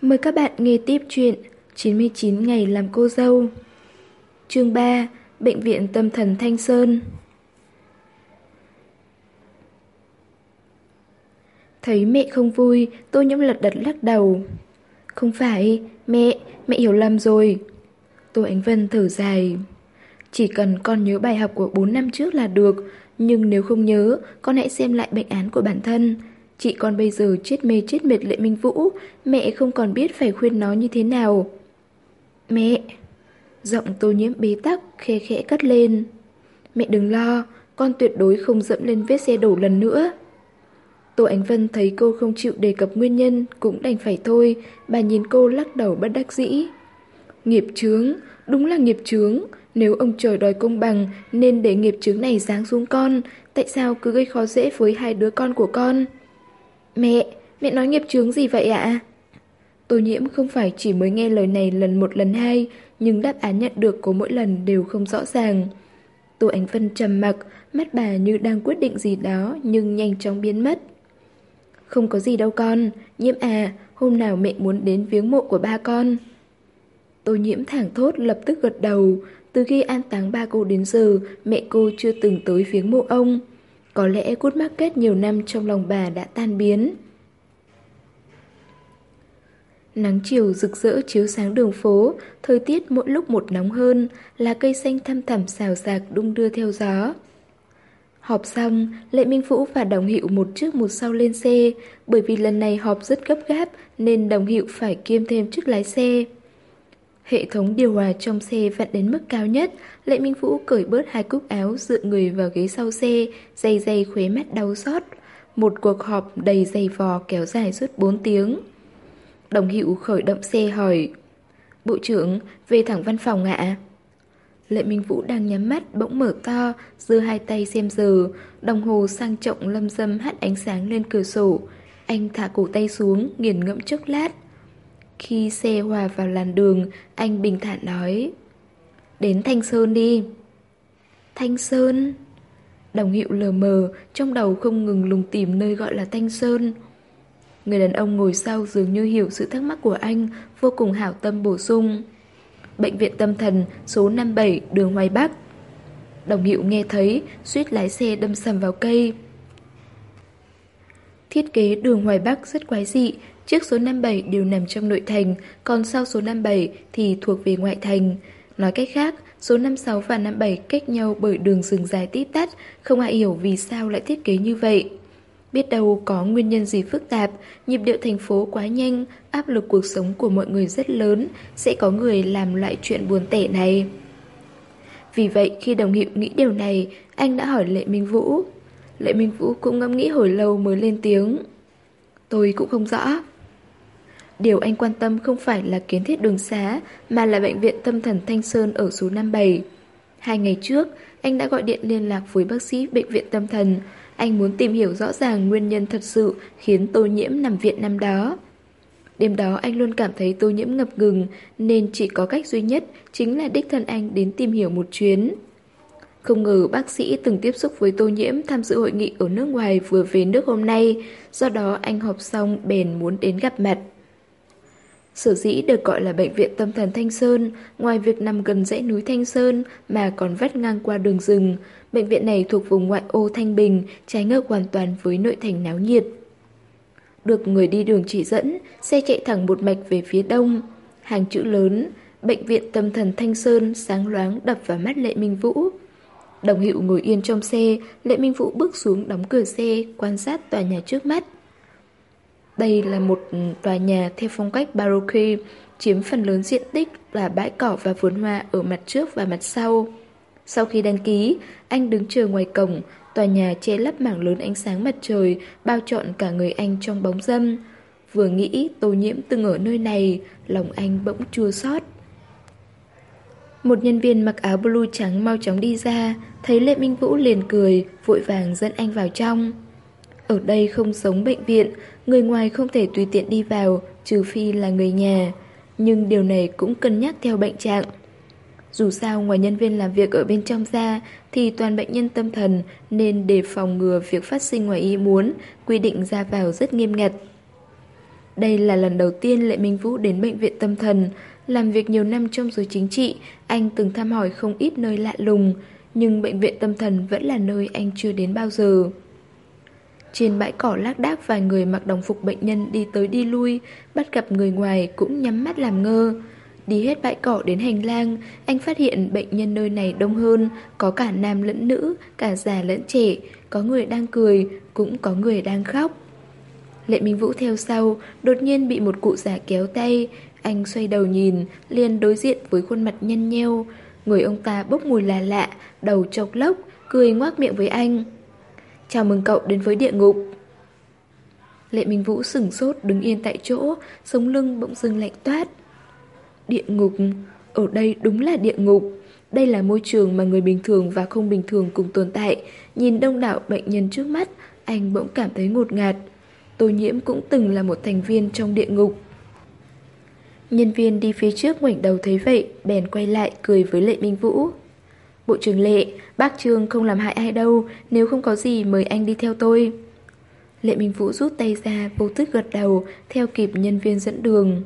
Mời các bạn nghe tiếp chuyện 99 ngày làm cô dâu. Chương 3 Bệnh viện tâm thần Thanh Sơn. Thấy mẹ không vui, tôi nhẫm lật đật lắc đầu. Không phải, mẹ, mẹ hiểu lầm rồi. Tô Ánh Vân thở dài. Chỉ cần con nhớ bài học của 4 năm trước là được Nhưng nếu không nhớ, con hãy xem lại bệnh án của bản thân. Chị con bây giờ chết mê chết mệt Lệ Minh Vũ, mẹ không còn biết phải khuyên nó như thế nào. Mẹ! Giọng tô nhiễm bế tắc, khe khẽ cất lên. Mẹ đừng lo, con tuyệt đối không dẫm lên vết xe đổ lần nữa. Tô Ánh Vân thấy cô không chịu đề cập nguyên nhân, cũng đành phải thôi, bà nhìn cô lắc đầu bất đắc dĩ. Nghiệp chướng, đúng là nghiệp chướng, nếu ông trời đòi công bằng nên để nghiệp chướng này giáng xuống con, tại sao cứ gây khó dễ với hai đứa con của con? Mẹ, mẹ nói nghiệp chướng gì vậy ạ? Tô nhiễm không phải chỉ mới nghe lời này lần một lần hai, nhưng đáp án nhận được của mỗi lần đều không rõ ràng. Tô Ánh Vân trầm mặc, mắt bà như đang quyết định gì đó nhưng nhanh chóng biến mất. Không có gì đâu con, nhiễm à, hôm nào mẹ muốn đến viếng mộ của ba con. Tô nhiễm thẳng thốt lập tức gật đầu, từ khi an táng ba cô đến giờ, mẹ cô chưa từng tới viếng mộ ông. Có lẽ cút market kết nhiều năm trong lòng bà đã tan biến. Nắng chiều rực rỡ chiếu sáng đường phố, thời tiết mỗi lúc một nóng hơn, lá cây xanh thăm thẳm xào xạc đung đưa theo gió. Họp xong, Lệ Minh Vũ và Đồng Hiệu một trước một sau lên xe, bởi vì lần này họp rất gấp gáp nên Đồng Hiệu phải kiêm thêm chức lái xe. Hệ thống điều hòa trong xe vặn đến mức cao nhất, Lệ Minh Vũ cởi bớt hai cúc áo dựa người vào ghế sau xe, dày dày khuế mắt đau xót. Một cuộc họp đầy dày vò kéo dài suốt 4 tiếng. Đồng Hữu khởi động xe hỏi Bộ trưởng, về thẳng văn phòng ạ. Lệ Minh Vũ đang nhắm mắt bỗng mở to giơ hai tay xem giờ. Đồng hồ sang trọng lâm dâm hắt ánh sáng lên cửa sổ. Anh thả cổ tay xuống nghiền ngẫm chốc lát. Khi xe hòa vào làn đường Anh bình thản nói Đến Thanh Sơn đi Thanh Sơn Đồng hiệu lờ mờ Trong đầu không ngừng lùng tìm nơi gọi là Thanh Sơn Người đàn ông ngồi sau dường như hiểu sự thắc mắc của anh, vô cùng hảo tâm bổ sung. Bệnh viện tâm thần số 57 đường Hoài Bắc. Đồng hiệu nghe thấy, suýt lái xe đâm sầm vào cây. Thiết kế đường Hoài Bắc rất quái dị, trước số 57 đều nằm trong nội thành, còn sau số 57 thì thuộc về ngoại thành. Nói cách khác, số 56 và 57 cách nhau bởi đường rừng dài tít tắt, không ai hiểu vì sao lại thiết kế như vậy. Biết đâu có nguyên nhân gì phức tạp, nhịp điệu thành phố quá nhanh, áp lực cuộc sống của mọi người rất lớn, sẽ có người làm loại chuyện buồn tẻ này. Vì vậy khi đồng hiệu nghĩ điều này, anh đã hỏi Lệ Minh Vũ. Lệ Minh Vũ cũng ngẫm nghĩ hồi lâu mới lên tiếng. Tôi cũng không rõ. Điều anh quan tâm không phải là kiến thiết đường xá, mà là bệnh viện tâm thần Thanh Sơn ở số 57. Hai ngày trước, anh đã gọi điện liên lạc với bác sĩ bệnh viện tâm thần, anh muốn tìm hiểu rõ ràng nguyên nhân thật sự khiến tô nhiễm nằm viện năm đó. Đêm đó anh luôn cảm thấy tô nhiễm ngập ngừng nên chỉ có cách duy nhất chính là đích thân anh đến tìm hiểu một chuyến. Không ngờ bác sĩ từng tiếp xúc với tô nhiễm tham dự hội nghị ở nước ngoài vừa về nước hôm nay, do đó anh họp xong bèn muốn đến gặp mặt. Sở dĩ được gọi là bệnh viện tâm thần Thanh Sơn, ngoài việc nằm gần dãy núi Thanh Sơn mà còn vắt ngang qua đường rừng, bệnh viện này thuộc vùng ngoại ô Thanh Bình, trái ngược hoàn toàn với nội thành náo nhiệt. Được người đi đường chỉ dẫn, xe chạy thẳng một mạch về phía đông. Hàng chữ lớn, bệnh viện tâm thần Thanh Sơn sáng loáng đập vào mắt Lệ Minh Vũ. Đồng hiệu ngồi yên trong xe, Lệ Minh Vũ bước xuống đóng cửa xe, quan sát tòa nhà trước mắt. Đây là một tòa nhà theo phong cách Baroque, chiếm phần lớn diện tích là bãi cỏ và vườn hoa ở mặt trước và mặt sau. Sau khi đăng ký, anh đứng chờ ngoài cổng, tòa nhà che lấp mảng lớn ánh sáng mặt trời, bao trọn cả người anh trong bóng dâm. Vừa nghĩ tô nhiễm từng ở nơi này, lòng anh bỗng chua xót. Một nhân viên mặc áo blue trắng mau chóng đi ra, thấy Lệ Minh Vũ liền cười, vội vàng dẫn anh vào trong. Ở đây không giống bệnh viện, người ngoài không thể tùy tiện đi vào, trừ phi là người nhà. Nhưng điều này cũng cân nhắc theo bệnh trạng. Dù sao ngoài nhân viên làm việc ở bên trong ra thì toàn bệnh nhân tâm thần nên để phòng ngừa việc phát sinh ngoài ý muốn, quy định ra vào rất nghiêm ngặt. Đây là lần đầu tiên Lệ Minh Vũ đến bệnh viện tâm thần. Làm việc nhiều năm trong giới chính trị, anh từng thăm hỏi không ít nơi lạ lùng, nhưng bệnh viện tâm thần vẫn là nơi anh chưa đến bao giờ. Trên bãi cỏ lác đác vài người mặc đồng phục bệnh nhân đi tới đi lui, bắt gặp người ngoài cũng nhắm mắt làm ngơ. Đi hết bãi cỏ đến hành lang, anh phát hiện bệnh nhân nơi này đông hơn, có cả nam lẫn nữ, cả già lẫn trẻ, có người đang cười, cũng có người đang khóc. Lệ Minh Vũ theo sau, đột nhiên bị một cụ già kéo tay, anh xoay đầu nhìn, liền đối diện với khuôn mặt nhăn nheo. Người ông ta bốc mùi là lạ, đầu chọc lốc, cười ngoác miệng với anh. Chào mừng cậu đến với địa ngục. Lệ Minh Vũ sửng sốt đứng yên tại chỗ, sống lưng bỗng dưng lạnh toát. Địa ngục, ở đây đúng là địa ngục. Đây là môi trường mà người bình thường và không bình thường cùng tồn tại. Nhìn đông đảo bệnh nhân trước mắt, anh bỗng cảm thấy ngột ngạt. Tô nhiễm cũng từng là một thành viên trong địa ngục. Nhân viên đi phía trước ngoảnh đầu thấy vậy, bèn quay lại cười với Lệ Minh Vũ. Bộ trưởng Lệ, bác Trương không làm hại ai đâu, nếu không có gì mời anh đi theo tôi. Lệ Minh Vũ rút tay ra, vô thức gật đầu, theo kịp nhân viên dẫn đường.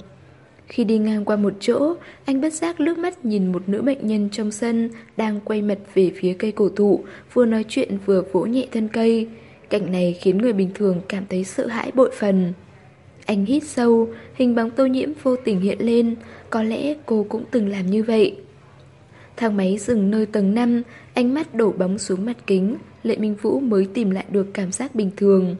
Khi đi ngang qua một chỗ, anh bất giác lướt mắt nhìn một nữ bệnh nhân trong sân đang quay mặt về phía cây cổ thụ, vừa nói chuyện vừa vỗ nhẹ thân cây. Cảnh này khiến người bình thường cảm thấy sợ hãi bội phần. Anh hít sâu, hình bóng tô nhiễm vô tình hiện lên, có lẽ cô cũng từng làm như vậy. Thang máy dừng nơi tầng 5, ánh mắt đổ bóng xuống mặt kính, Lệ Minh Vũ mới tìm lại được cảm giác bình thường.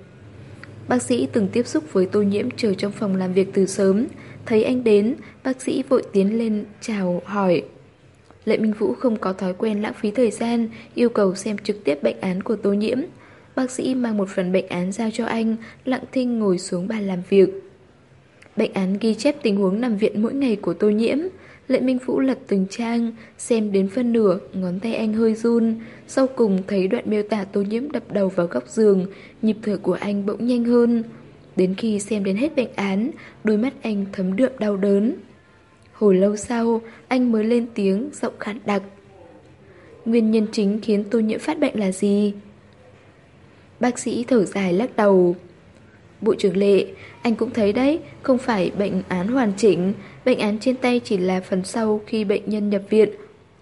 Bác sĩ từng tiếp xúc với tô nhiễm chờ trong phòng làm việc từ sớm, thấy anh đến, bác sĩ vội tiến lên chào hỏi. Lệ Minh Vũ không có thói quen lãng phí thời gian, yêu cầu xem trực tiếp bệnh án của tô nhiễm. Bác sĩ mang một phần bệnh án giao cho anh, lặng thinh ngồi xuống bàn làm việc. Bệnh án ghi chép tình huống nằm viện mỗi ngày của tô nhiễm. Lệ Minh Vũ lật từng trang, xem đến phân nửa, ngón tay anh hơi run. Sau cùng thấy đoạn miêu tả tô nhiễm đập đầu vào góc giường, nhịp thở của anh bỗng nhanh hơn. Đến khi xem đến hết bệnh án, đôi mắt anh thấm đượm đau đớn. Hồi lâu sau, anh mới lên tiếng giọng khản đặc. Nguyên nhân chính khiến tô nhiễm phát bệnh là gì? Bác sĩ thở dài lắc đầu. Bộ trưởng Lệ, anh cũng thấy đấy, không phải bệnh án hoàn chỉnh, bệnh án trên tay chỉ là phần sau khi bệnh nhân nhập viện.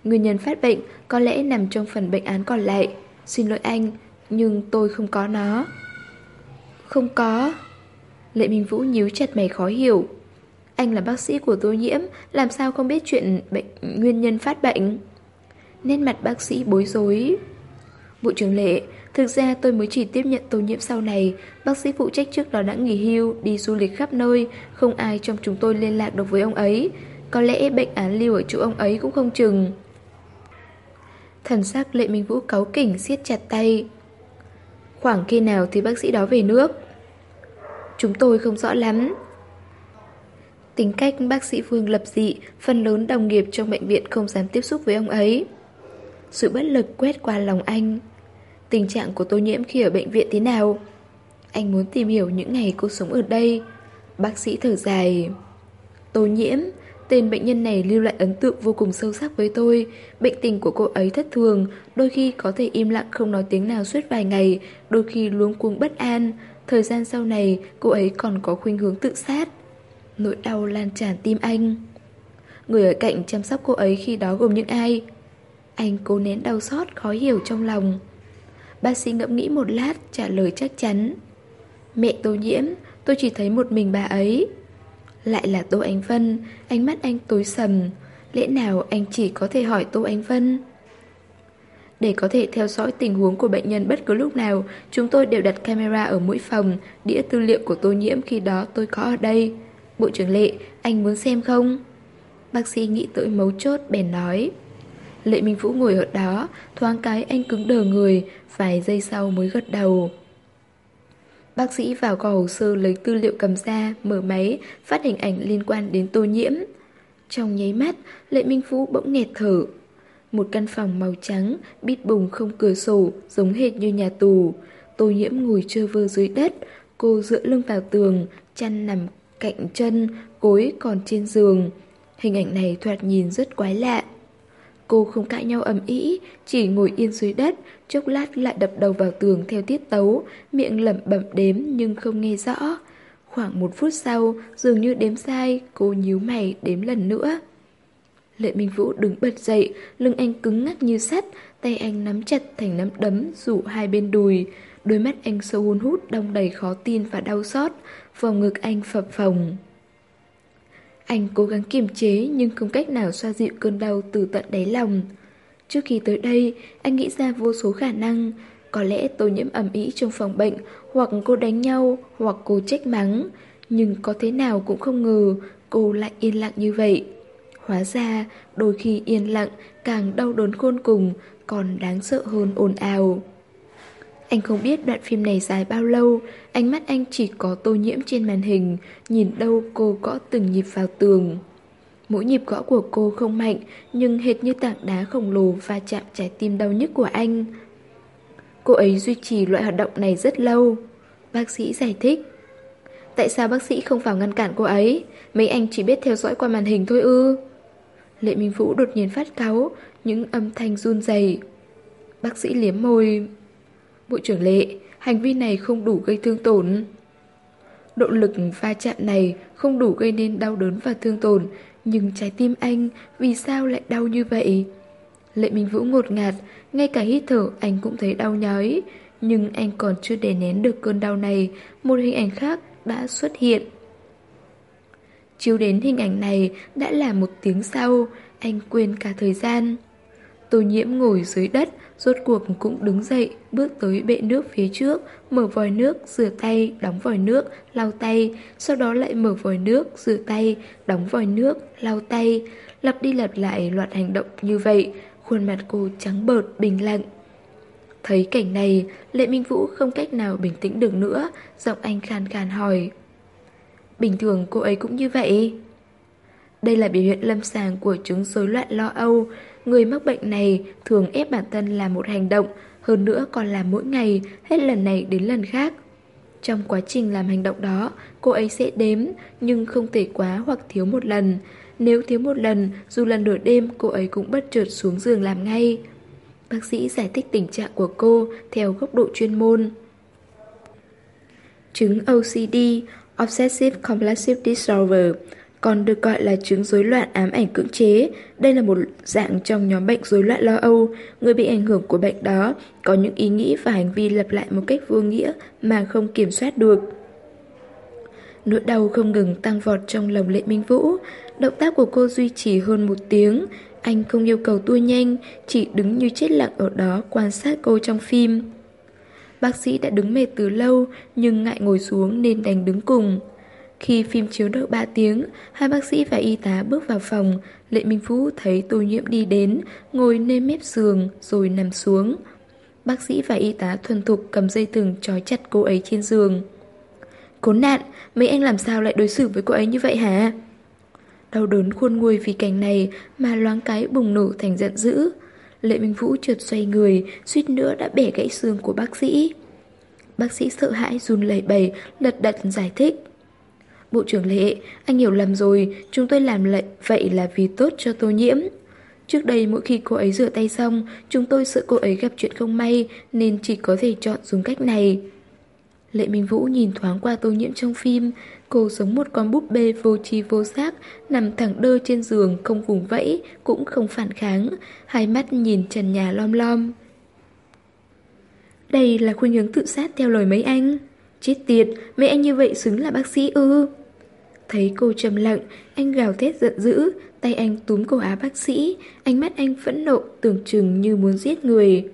Nguyên nhân phát bệnh có lẽ nằm trong phần bệnh án còn lại. Xin lỗi anh, nhưng tôi không có nó. Không có. Lệ Minh Vũ nhíu chặt mày khó hiểu. Anh là bác sĩ của tô nhiễm, làm sao không biết chuyện bệnh nguyên nhân phát bệnh? Nên mặt bác sĩ bối rối. Bộ trưởng Lệ, thực ra tôi mới chỉ tiếp nhận tô nhiễm sau này. Bác sĩ phụ trách trước đó đã nghỉ hưu, đi du lịch khắp nơi, không ai trong chúng tôi liên lạc được với ông ấy. Có lẽ bệnh án lưu ở chỗ ông ấy cũng không chừng. Thần sắc Lệ Minh Vũ cáu kỉnh siết chặt tay. Khoảng khi nào thì bác sĩ đó về nước? Chúng tôi không rõ lắm. Tính cách bác sĩ Vương lập dị, phần lớn đồng nghiệp trong bệnh viện không dám tiếp xúc với ông ấy. Sự bất lực quét qua lòng anh. Tình trạng của tô nhiễm khi ở bệnh viện thế nào? Anh muốn tìm hiểu những ngày cô sống ở đây. Bác sĩ thở dài. Tô nhiễm, tên bệnh nhân này lưu lại ấn tượng vô cùng sâu sắc với tôi. Bệnh tình của cô ấy thất thường, đôi khi có thể im lặng không nói tiếng nào suốt vài ngày, đôi khi luống cuống bất an. Thời gian sau này, cô ấy còn có khuynh hướng tự sát. Nỗi đau lan tràn tim anh. Người ở cạnh chăm sóc cô ấy khi đó gồm những ai? Anh cố nén đau xót khó hiểu trong lòng. Bác sĩ ngẫm nghĩ một lát trả lời chắc chắn. Mẹ tô nhiễm, tôi chỉ thấy một mình bà ấy. Lại là Tô Ánh Vân, ánh mắt anh tối sầm. Lẽ nào anh chỉ có thể hỏi Tô Ánh Vân? Để có thể theo dõi tình huống của bệnh nhân bất cứ lúc nào, chúng tôi đều đặt camera ở mỗi phòng, đĩa tư liệu của tô nhiễm khi đó tôi có ở đây. Bộ trưởng Lệ, anh muốn xem không? Bác sĩ nghĩ tới mấu chốt bèn nói. Lệ Minh Vũ ngồi ở đó, thoáng cái anh cứng đờ người, vài giây sau mới gật đầu. Bác sĩ vào kho hồ sơ lấy tư liệu cầm ra, mở máy, phát hình ảnh liên quan đến tô nhiễm. Trong nháy mắt, Lệ Minh Vũ bỗng nghẹt thở. Một căn phòng màu trắng, bít bùng không cửa sổ, giống hệt như nhà tù. Tô nhiễm ngồi trơ vơ dưới đất, cô dựa lưng vào tường, chăn nằm cạnh chân, gối còn trên giường. Hình ảnh này thoạt nhìn rất quái lạ. Cô không cãi nhau ầm ĩ, chỉ ngồi yên dưới đất, chốc lát lại đập đầu vào tường theo tiết tấu, miệng lẩm bẩm đếm nhưng không nghe rõ. khoảng một phút sau, dường như đếm sai, cô nhíu mày đếm lần nữa. Lệ Minh Vũ đứng bật dậy, lưng anh cứng ngắc như sắt, tay anh nắm chặt thành nắm đấm rủ hai bên đùi. Đôi mắt anh sâu hun hút đong đầy khó tin và đau xót, vòng ngực anh phập phồng. Anh cố gắng kiềm chế nhưng không cách nào xoa dịu cơn đau từ tận đáy lòng. Trước khi tới đây, anh nghĩ ra vô số khả năng. Có lẽ tôi nhiễm ẩm ý trong phòng bệnh, hoặc cô đánh nhau, hoặc cô trách mắng. Nhưng có thế nào cũng không ngờ cô lại yên lặng như vậy. Hóa ra, đôi khi yên lặng càng đau đớn khôn cùng, còn đáng sợ hơn ồn ào. Anh không biết đoạn phim này dài bao lâu, ánh mắt anh chỉ có tô nhiễm trên màn hình, nhìn đâu cô gõ từng nhịp vào tường. Mỗi nhịp gõ của cô không mạnh, nhưng hệt như tảng đá khổng lồ va chạm trái tim đau nhức của anh. Cô ấy duy trì loại hoạt động này rất lâu. Bác sĩ giải thích. Tại sao bác sĩ không vào ngăn cản cô ấy? Mấy anh chỉ biết theo dõi qua màn hình thôi ư? Lệ Minh Vũ đột nhiên phát cáu, những âm thanh run rẩy. Bác sĩ liếm môi. Bộ trưởng Lệ, hành vi này không đủ gây thương tổn. Độ lực va chạm này không đủ gây nên đau đớn và thương tổn, nhưng trái tim anh vì sao lại đau như vậy? Lệ Minh Vũ ngột ngạt, ngay cả hít thở anh cũng thấy đau nhói. Nhưng anh còn chưa đè nén được cơn đau này, một hình ảnh khác đã xuất hiện. Chiếu đến hình ảnh này đã là một tiếng sau, anh quên cả thời gian. Tô nhiễm ngồi dưới đất, rốt cuộc cũng đứng dậy, bước tới bệ nước phía trước, mở vòi nước, rửa tay, đóng vòi nước, lau tay, sau đó lại mở vòi nước, rửa tay, đóng vòi nước, lau tay, lặp đi lặp lại loạt hành động như vậy, khuôn mặt cô trắng bợt, bình lặng. Thấy cảnh này, Lệ Minh Vũ không cách nào bình tĩnh được nữa, giọng anh khàn khàn hỏi. Bình thường cô ấy cũng như vậy. Đây là biểu hiện lâm sàng của chứng rối loạn lo âu. Người mắc bệnh này thường ép bản thân làm một hành động, hơn nữa còn làm mỗi ngày, hết lần này đến lần khác. Trong quá trình làm hành động đó, cô ấy sẽ đếm, nhưng không thể quá hoặc thiếu một lần. Nếu thiếu một lần, dù là nửa đêm, cô ấy cũng bất chợt xuống giường làm ngay. Bác sĩ giải thích tình trạng của cô theo góc độ chuyên môn. Chứng OCD, Obsessive Compulsive Disorder, còn được gọi là chứng rối loạn ám ảnh cưỡng chế. Đây là một dạng trong nhóm bệnh rối loạn lo âu. Người bị ảnh hưởng của bệnh đó có những ý nghĩ và hành vi lặp lại một cách vô nghĩa mà không kiểm soát được. Nỗi đau không ngừng tăng vọt trong lòng Lệ Minh Vũ. Động tác của cô duy trì hơn một tiếng. Anh không yêu cầu tua nhanh, chỉ đứng như chết lặng ở đó quan sát cô trong phim. Bác sĩ đã đứng mệt từ lâu nhưng ngại ngồi xuống nên đành đứng cùng. Khi phim chiếu được 3 tiếng, hai bác sĩ và y tá bước vào phòng, Lệ Minh Vũ thấy tô nhiễm đi đến, ngồi nêm mép giường rồi nằm xuống. Bác sĩ và y tá thuần thục cầm dây thừng trói chặt cô ấy trên giường. Khốn nạn, mấy anh làm sao lại đối xử với cô ấy như vậy hả? Đau đớn khuôn nguôi vì cảnh này mà loáng cái bùng nổ thành giận dữ. Lệ Minh Vũ trượt xoay người, suýt nữa đã bẻ gãy xương của bác sĩ. Bác sĩ sợ hãi run lẩy bẩy, lật đật giải thích. Bộ trưởng Lệ, anh hiểu lầm rồi, chúng tôi làm lệ vậy là vì tốt cho tô nhiễm. Trước đây mỗi khi cô ấy rửa tay xong, chúng tôi sợ cô ấy gặp chuyện không may nên chỉ có thể chọn dùng cách này. Lệ Minh Vũ nhìn thoáng qua tô nhiễm trong phim, cô giống một con búp bê vô tri vô giác, nằm thẳng đơ trên giường, không vùng vẫy, cũng không phản kháng, hai mắt nhìn trần nhà lom lom. Đây là khuynh hướng tự sát theo lời mấy anh. Chết tiệt, mấy anh như vậy xứng là bác sĩ ư. Thấy cô trầm lặng, anh gào thét giận dữ, tay anh túm cổ áo bác sĩ, ánh mắt anh phẫn nộ, tưởng chừng như muốn giết người.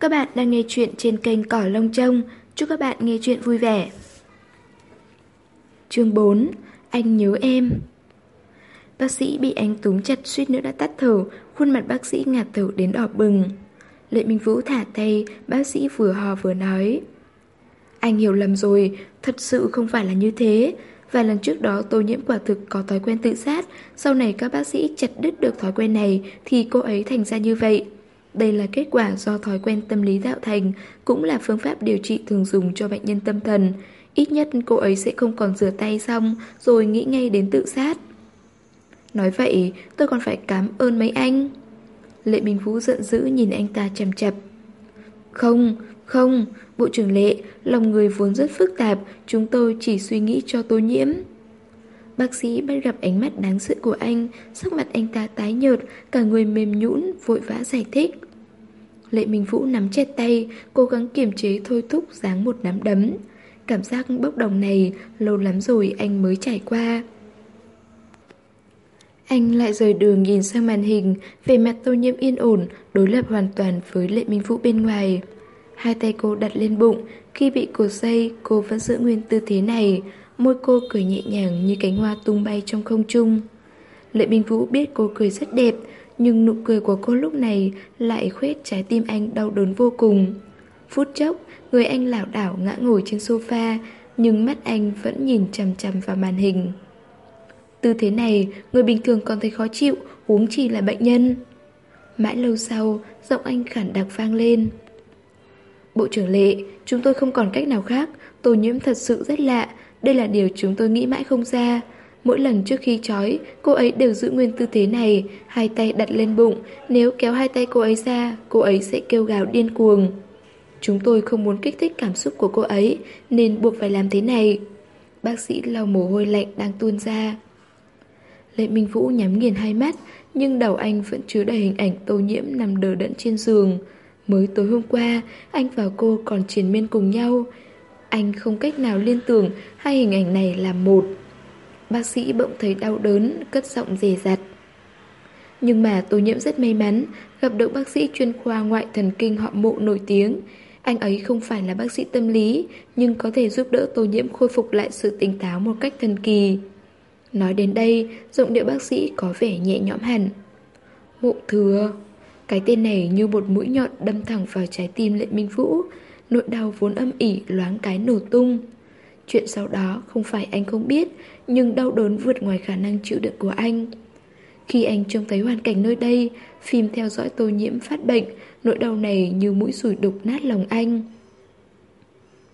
Các bạn đang nghe chuyện trên kênh Cỏ Lông Trông. Chúc các bạn nghe chuyện vui vẻ. Chương 4 Anh nhớ em Bác sĩ bị anh túm chặt suýt nữa đã tắt thở, khuôn mặt bác sĩ ngạt thở đến đỏ bừng. Lệ Minh Vũ thả tay, bác sĩ vừa hò vừa nói. Anh hiểu lầm rồi, thật sự không phải là như thế. Vài lần trước đó tô nhiễm quả thực có thói quen tự sát, sau này các bác sĩ chặt đứt được thói quen này thì cô ấy thành ra như vậy. Đây là kết quả do thói quen tâm lý tạo thành, cũng là phương pháp điều trị thường dùng cho bệnh nhân tâm thần. Ít nhất cô ấy sẽ không còn rửa tay xong rồi nghĩ ngay đến tự sát. Nói vậy, tôi còn phải cảm ơn mấy anh. Lệ Minh Vũ giận dữ nhìn anh ta chầm chập. Không, không, Bộ trưởng Lệ, lòng người vốn rất phức tạp, chúng tôi chỉ suy nghĩ cho tô nhiễm. Bác sĩ bắt gặp ánh mắt đáng sợ của anh, sắc mặt anh ta tái nhợt, cả người mềm nhũn, vội vã giải thích. Lệ Minh Vũ nắm chặt tay, cố gắng kiềm chế thôi thúc dáng một nắm đấm. Cảm giác bốc đồng này lâu lắm rồi anh mới trải qua. Anh lại rời đường nhìn sang màn hình, về mặt tô nhiễm yên ổn, đối lập hoàn toàn với Lệ Minh Vũ bên ngoài. Hai tay cô đặt lên bụng, khi bị cột dây, cô vẫn giữ nguyên tư thế này, môi cô cười nhẹ nhàng như cánh hoa tung bay trong không trung. Lệ Minh Vũ biết cô cười rất đẹp, nhưng nụ cười của cô lúc này lại khuét trái tim anh đau đớn vô cùng. Phút chốc, người anh lảo đảo ngã ngồi trên sofa, nhưng mắt anh vẫn nhìn chằm chằm vào màn hình. Tư thế này, người bình thường còn thấy khó chịu, huống chỉ là bệnh nhân. Mãi lâu sau, giọng anh khản đặc vang lên. Bộ trưởng Lệ, chúng tôi không còn cách nào khác, tô nhiễm thật sự rất lạ, đây là điều chúng tôi nghĩ mãi không ra. Mỗi lần trước khi chói, cô ấy đều giữ nguyên tư thế này, hai tay đặt lên bụng, nếu kéo hai tay cô ấy ra, cô ấy sẽ kêu gào điên cuồng. Chúng tôi không muốn kích thích cảm xúc của cô ấy, nên buộc phải làm thế này. Bác sĩ lau mồ hôi lạnh đang tuôn ra. Lệ Minh Vũ nhắm nghiền hai mắt, nhưng đầu anh vẫn chứa đầy hình ảnh tô nhiễm nằm đờ đẫn trên giường. Mới tối hôm qua, anh và cô còn triền miên cùng nhau. Anh không cách nào liên tưởng hai hình ảnh này là một. Bác sĩ bỗng thấy đau đớn, cất giọng dè dặt. Nhưng mà tô nhiễm rất may mắn, gặp được bác sĩ chuyên khoa ngoại thần kinh họ mộ nổi tiếng. Anh ấy không phải là bác sĩ tâm lý, nhưng có thể giúp đỡ tô nhiễm khôi phục lại sự tỉnh táo một cách thần kỳ. Nói đến đây, giọng điệu bác sĩ có vẻ nhẹ nhõm hẳn. Mộ thừa... Cái tên này như một mũi nhọn đâm thẳng vào trái tim Lệ Minh Vũ Nỗi đau vốn âm ỉ loáng cái nổ tung Chuyện sau đó không phải anh không biết Nhưng đau đớn vượt ngoài khả năng chịu đựng của anh Khi anh trông thấy hoàn cảnh nơi đây Phim theo dõi tô nhiễm phát bệnh Nỗi đau này như mũi sủi đục nát lòng anh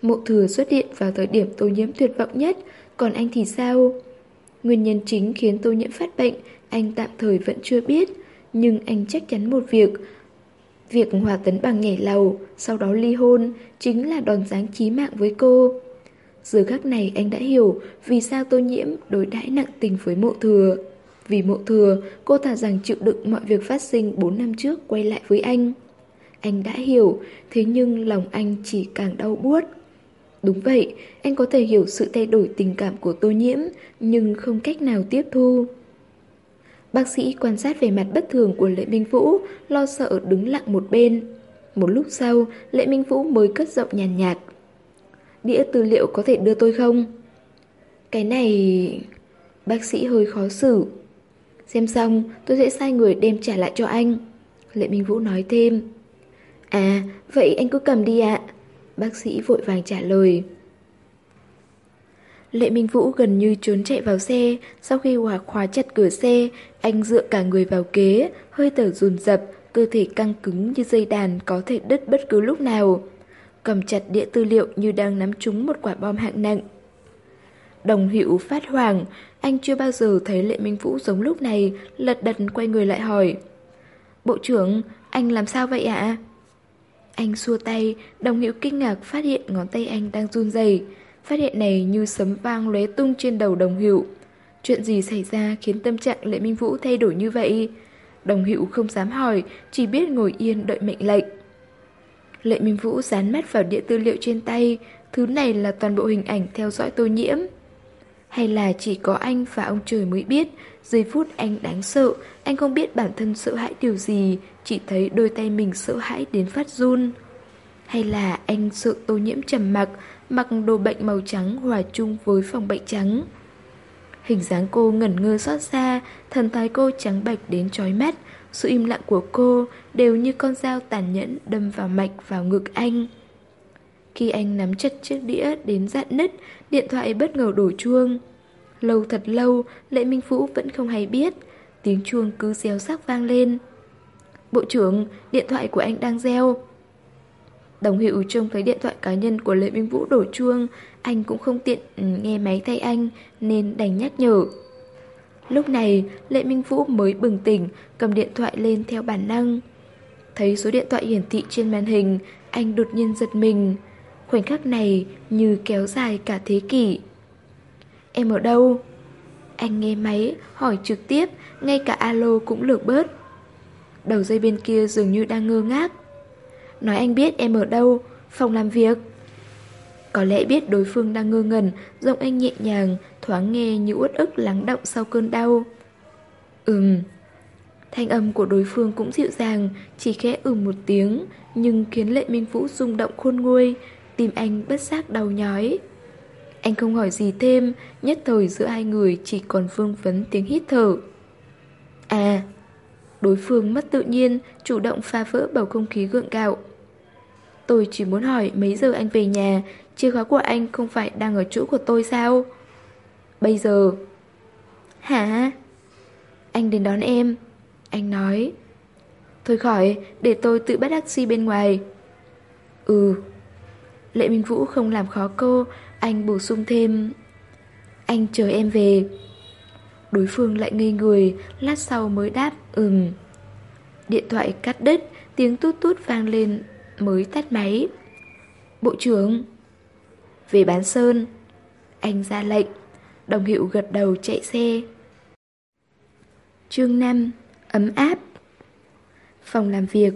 Mộ thừa xuất hiện vào thời điểm tô nhiễm tuyệt vọng nhất Còn anh thì sao? Nguyên nhân chính khiến tô nhiễm phát bệnh, Anh tạm thời vẫn chưa biết. Nhưng anh chắc chắn một việc. Việc hòa tấn bằng nhảy lầu, Sau đó ly hôn, Chính là đòn giáng chí mạng với cô. Giờ khắc này anh đã hiểu Vì sao tô nhiễm đối đãi nặng tình với mộ thừa. Vì mộ thừa, Cô thà rằng chịu đựng mọi việc phát sinh 4 năm trước quay lại với anh. Anh đã hiểu, Thế nhưng lòng anh chỉ càng đau buốt. Đúng vậy, anh có thể hiểu sự thay đổi tình cảm của tô nhiễm Nhưng không cách nào tiếp thu Bác sĩ quan sát về mặt bất thường của Lệ Minh Vũ, lo sợ đứng lặng một bên. Một lúc sau, Lệ Minh Vũ mới cất giọng nhàn nhạt, nhạt. Đĩa tư liệu có thể đưa tôi không? Cái này... Bác sĩ hơi khó xử. Xem xong, tôi sẽ sai người đem trả lại cho anh. Lệ Minh Vũ nói thêm. À, vậy anh cứ cầm đi ạ. Bác sĩ vội vàng trả lời. Lệ Minh Vũ gần như trốn chạy vào xe, sau khi hòa khóa chặt cửa xe, anh dựa cả người vào kế, hơi thở run rập, cơ thể căng cứng như dây đàn có thể đứt bất cứ lúc nào. Cầm chặt đĩa tư liệu như đang nắm trúng một quả bom hạng nặng. Đồng hữu phát hoàng, anh chưa bao giờ thấy Lệ Minh Vũ giống lúc này, lật đật quay người lại hỏi. Bộ trưởng, anh làm sao vậy ạ? Anh xua tay, đồng hữu kinh ngạc phát hiện ngón tay anh đang run rẩy. Phát hiện này như sấm vang lóe tung trên đầu đồng hữu. Chuyện gì xảy ra khiến tâm trạng Lệ Minh Vũ thay đổi như vậy? Đồng hữu không dám hỏi, chỉ biết ngồi yên đợi mệnh lệnh. Lệ Minh Vũ dán mắt vào địa tư liệu trên tay, thứ này là toàn bộ hình ảnh theo dõi tô nhiễm. Hay là chỉ có anh và ông trời mới biết, giây phút anh đáng sợ, anh không biết bản thân sợ hãi điều gì, chỉ thấy đôi tay mình sợ hãi đến phát run. Hay là anh sợ tô nhiễm trầm mặc, mặc đồ bệnh màu trắng hòa chung với phòng bệnh trắng. Hình dáng cô ngẩn ngơ xót xa, thần thái cô trắng bạch đến chói mắt, sự im lặng của cô đều như con dao tàn nhẫn đâm vào mạch vào ngực anh. Khi anh nắm chặt chiếc đĩa đến dạn nứt, điện thoại bất ngờ đổ chuông. Lâu thật lâu, Lệ Minh Vũ vẫn không hay biết, tiếng chuông cứ reo sắc vang lên. Bộ trưởng, điện thoại của anh đang reo. Đồng hiệu trông thấy điện thoại cá nhân của Lệ Minh Vũ đổ chuông, anh cũng không tiện ừ, nghe máy thay anh nên đành nhắc nhở. Lúc này, Lệ Minh Vũ mới bừng tỉnh, cầm điện thoại lên theo bản năng. Thấy số điện thoại hiển thị trên màn hình, anh đột nhiên giật mình. Khoảnh khắc này như kéo dài cả thế kỷ. Em ở đâu? Anh nghe máy, hỏi trực tiếp, ngay cả alo cũng lược bớt. Đầu dây bên kia dường như đang ngơ ngác. Nói anh biết em ở đâu, phòng làm việc. Có lẽ biết đối phương đang ngơ ngẩn, giọng anh nhẹ nhàng, thoáng nghe như uất ức lắng động sau cơn đau. Ừm. Thanh âm của đối phương cũng dịu dàng, chỉ khẽ ừm một tiếng, nhưng khiến Lệ Minh Vũ rung động khôn nguôi, tim anh bất giác đau nhói. Anh không hỏi gì thêm, nhất thời giữa hai người chỉ còn vương vấn tiếng hít thở. À, đối phương mất tự nhiên, chủ động phá vỡ bầu không khí gượng gạo. Tôi chỉ muốn hỏi mấy giờ anh về nhà, chìa khóa của anh không phải đang ở chỗ của tôi sao? Bây giờ. Hả? Anh đến đón em. Anh nói. Thôi khỏi, để tôi tự bắt taxi bên ngoài. Ừ. Lệ Minh Vũ không làm khó cô, anh bổ sung thêm. Anh chờ em về. Đối phương lại ngây người, lát sau mới đáp ừm. Điện thoại cắt đứt, tiếng tút tút vang lên, mới tắt máy. Bộ trưởng. Về bán sơn. Anh ra lệnh. Đồng hiệu gật đầu chạy xe. Chương 5 Ấm áp. Phòng làm việc.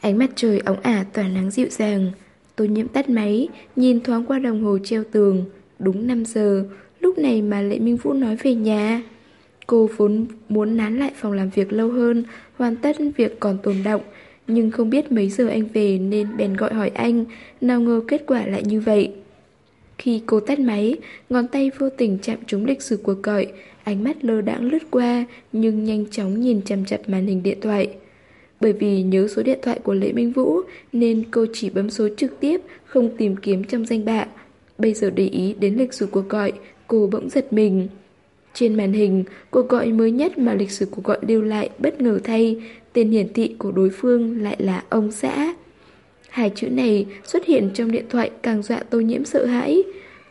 Ánh mặt trời ống ả tỏa nắng dịu dàng. Tôi nhiễm tắt máy Nhìn thoáng qua đồng hồ treo tường. Đúng 5 giờ Lúc này mà Lệ Minh Vũ nói về nhà, Cô vốn muốn nán lại phòng làm việc lâu hơn, Hoàn tất việc còn tồn động Nhưng không biết mấy giờ anh về Nên bèn gọi hỏi anh, Nào ngờ kết quả lại như vậy. Khi cô tắt máy, Ngón tay vô tình chạm trúng lịch sử cuộc gọi Ánh mắt lơ đãng lướt qua, Nhưng nhanh chóng nhìn chằm chặt màn hình điện thoại. Bởi vì nhớ số điện thoại của Lễ Minh Vũ, Nên cô chỉ bấm số trực tiếp, Không tìm kiếm trong danh bạ. Bây giờ để ý đến lịch sử cuộc gọi Cô bỗng giật mình. Trên màn hình, cuộc gọi mới nhất mà lịch sử cuộc gọi lưu lại bất ngờ thay Tên hiển thị của đối phương lại là ông xã. Hai chữ này xuất hiện trong điện thoại càng dọa tô nhiễm sợ hãi.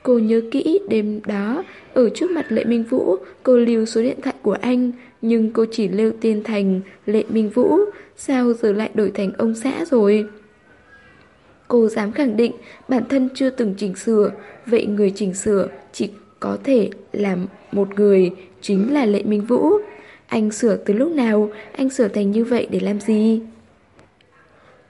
Cô nhớ kỹ đêm đó, ở trước mặt Lệ Minh Vũ, cô lưu số điện thoại của anh, nhưng cô chỉ lưu tên thành Lệ Minh Vũ, sao giờ lại đổi thành ông xã rồi? Cô dám khẳng định bản thân chưa từng chỉnh sửa, vậy người chỉnh sửa chỉ có thể là một người, chính là Lệ Minh Vũ. Anh sửa từ lúc nào, anh sửa thành như vậy để làm gì?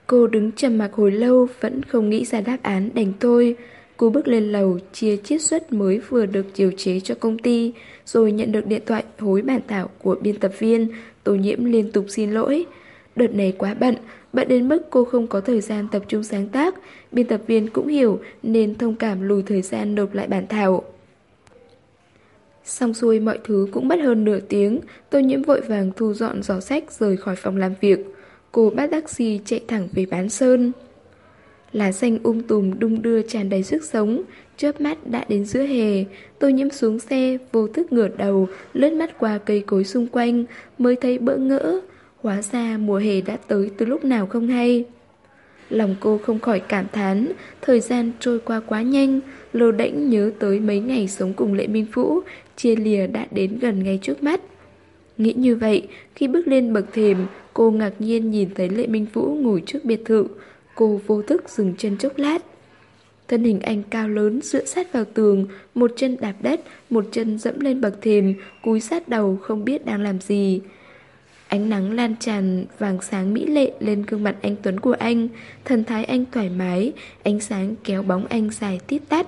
Cô đứng trầm mặc hồi lâu vẫn không nghĩ ra đáp án đành thôi. Cô bước lên lầu chia chiết xuất mới vừa được điều chế cho công ty, rồi nhận được điện thoại hối bản thảo của biên tập viên, Tô Nhiễm liên tục xin lỗi. Đợt này quá bận, bận đến mức cô không có thời gian tập trung sáng tác, biên tập viên cũng hiểu nên thông cảm lùi thời gian nộp lại bản thảo. Xong xuôi mọi thứ cũng mất hơn nửa tiếng, tôi Nhiễm vội vàng thu dọn giỏ sách rời khỏi phòng làm việc. Cô bắt taxi chạy thẳng về bán sơn. Lá xanh um tùm đung đưa tràn đầy sức sống Chớp mắt đã đến giữa hè Tôi nhiễm xuống xe Vô thức ngửa đầu Lướt mắt qua cây cối xung quanh Mới thấy bỡ ngỡ Hóa ra mùa hè đã tới từ lúc nào không hay Lòng cô không khỏi cảm thán Thời gian trôi qua quá nhanh Lô đễnh nhớ tới mấy ngày sống cùng Lệ Minh Vũ Chia lìa đã đến gần ngay trước mắt. Nghĩ như vậy, khi bước lên bậc thềm, cô ngạc nhiên nhìn thấy Lệ Minh Vũ ngồi trước biệt thự, Cô vô thức dừng chân chốc lát. Thân hình anh cao lớn dựa sát vào tường Một chân đạp đất Một chân dẫm lên bậc thềm Cúi sát đầu không biết đang làm gì. Ánh nắng lan tràn vàng sáng mỹ lệ lên gương mặt anh Tuấn của anh Thần thái anh thoải mái Ánh sáng kéo bóng anh dài tít tắt